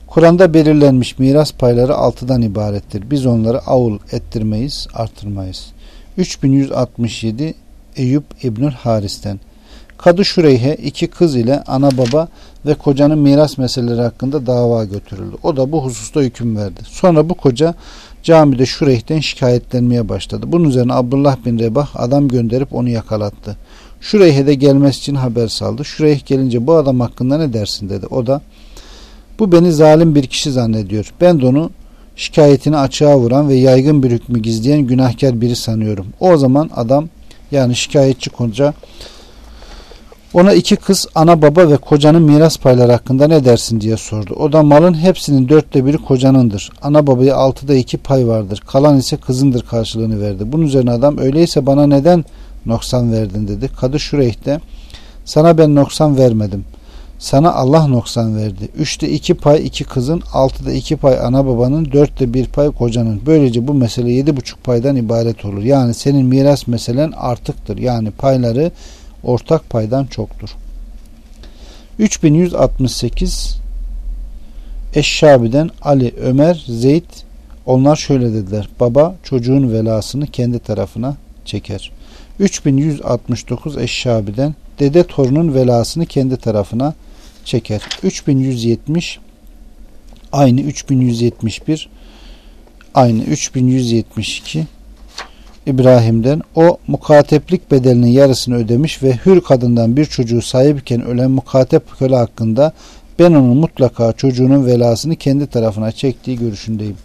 Kur'an'da belirlenmiş miras payları altıdan ibarettir. Biz onları avul ettirmeyiz, artırmayız. 3167 Eyüp İbnül Haris'ten. Kadı Şureyhe iki kız ile ana baba ve kocanın miras meseleleri hakkında dava götürüldü. O da bu hususta hüküm verdi. Sonra bu koca camide Şureyh'ten şikayetlenmeye başladı. Bunun üzerine Abdullah bin Rebah adam gönderip onu yakalattı. Şureyh'e de gelmesi için haber saldı. Şureyh gelince bu adam hakkında ne dersin dedi. O da bu beni zalim bir kişi zannediyor. Ben de onu şikayetini açığa vuran ve yaygın bir hükmü gizleyen günahkar biri sanıyorum. O zaman adam yani şikayetçi koca ona iki kız ana baba ve kocanın miras payları hakkında ne dersin diye sordu. O da malın hepsinin dörtte biri kocanındır. Ana babaya altıda iki pay vardır. Kalan ise kızındır karşılığını verdi. Bunun üzerine adam öyleyse bana neden noksan verdin dedi. Kadı Şureyh de sana ben noksan vermedim. Sana Allah noksan verdi. Üçte iki pay iki kızın, altıda iki pay ana babanın, dörtte bir pay kocanın. Böylece bu mesele yedi buçuk paydan ibaret olur. Yani senin miras meselen artıktır. Yani payları ortak paydan çoktur. 3168 Eşşabi'den Ali, Ömer, Zeyd onlar şöyle dediler. Baba çocuğun velasını kendi tarafına çeker. 3169 Eşşabi'den dede torunun velasını kendi tarafına çeker çeker. 3170 aynı 3171 aynı 3172 İbrahim'den o mukateplik bedelinin yarısını ödemiş ve hür kadından bir çocuğu sahipken ölen mukatep köle hakkında ben onun mutlaka çocuğunun velasını kendi tarafına çektiği görüşündeyim.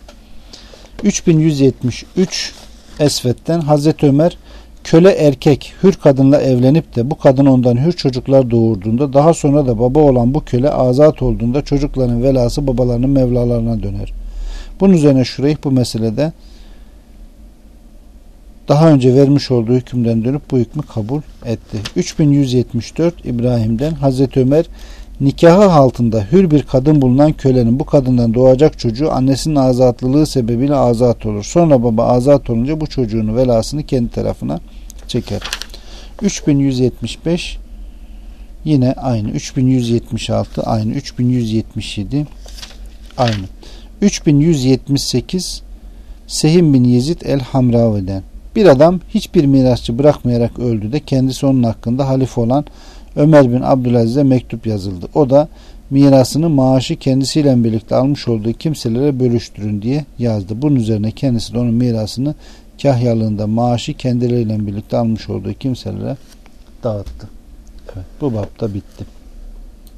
3173 Esvet'ten Hazreti Ömer köle erkek hür kadınla evlenip de bu kadın ondan hür çocuklar doğurduğunda daha sonra da baba olan bu köle azat olduğunda çocukların velası babalarının mevlalarına döner. Bunun üzerine Şureyh bu meselede daha önce vermiş olduğu hükümden dönüp bu hükmü kabul etti. 3174 İbrahim'den Hazreti Ömer nikahı altında hür bir kadın bulunan kölenin bu kadından doğacak çocuğu annesinin azatlılığı sebebiyle azat olur. Sonra baba azat olunca bu çocuğunu velasını kendi tarafına çeker. 3175 yine aynı. 3176 aynı. 3177 aynı. 3178 Sehim bin Yezid el Hamravi'den. Bir adam hiçbir mirasçı bırakmayarak öldü de kendisi onun hakkında halif olan Ömer bin Abdülaziz'e mektup yazıldı. O da mirasını maaşı kendisiyle birlikte almış olduğu kimselere bölüştürün diye yazdı. Bunun üzerine kendisi de onun mirasını kahyalığında maaşı kendileriyle birlikte almış olduğu kimselere dağıttı. Evet, bu bapta bitti.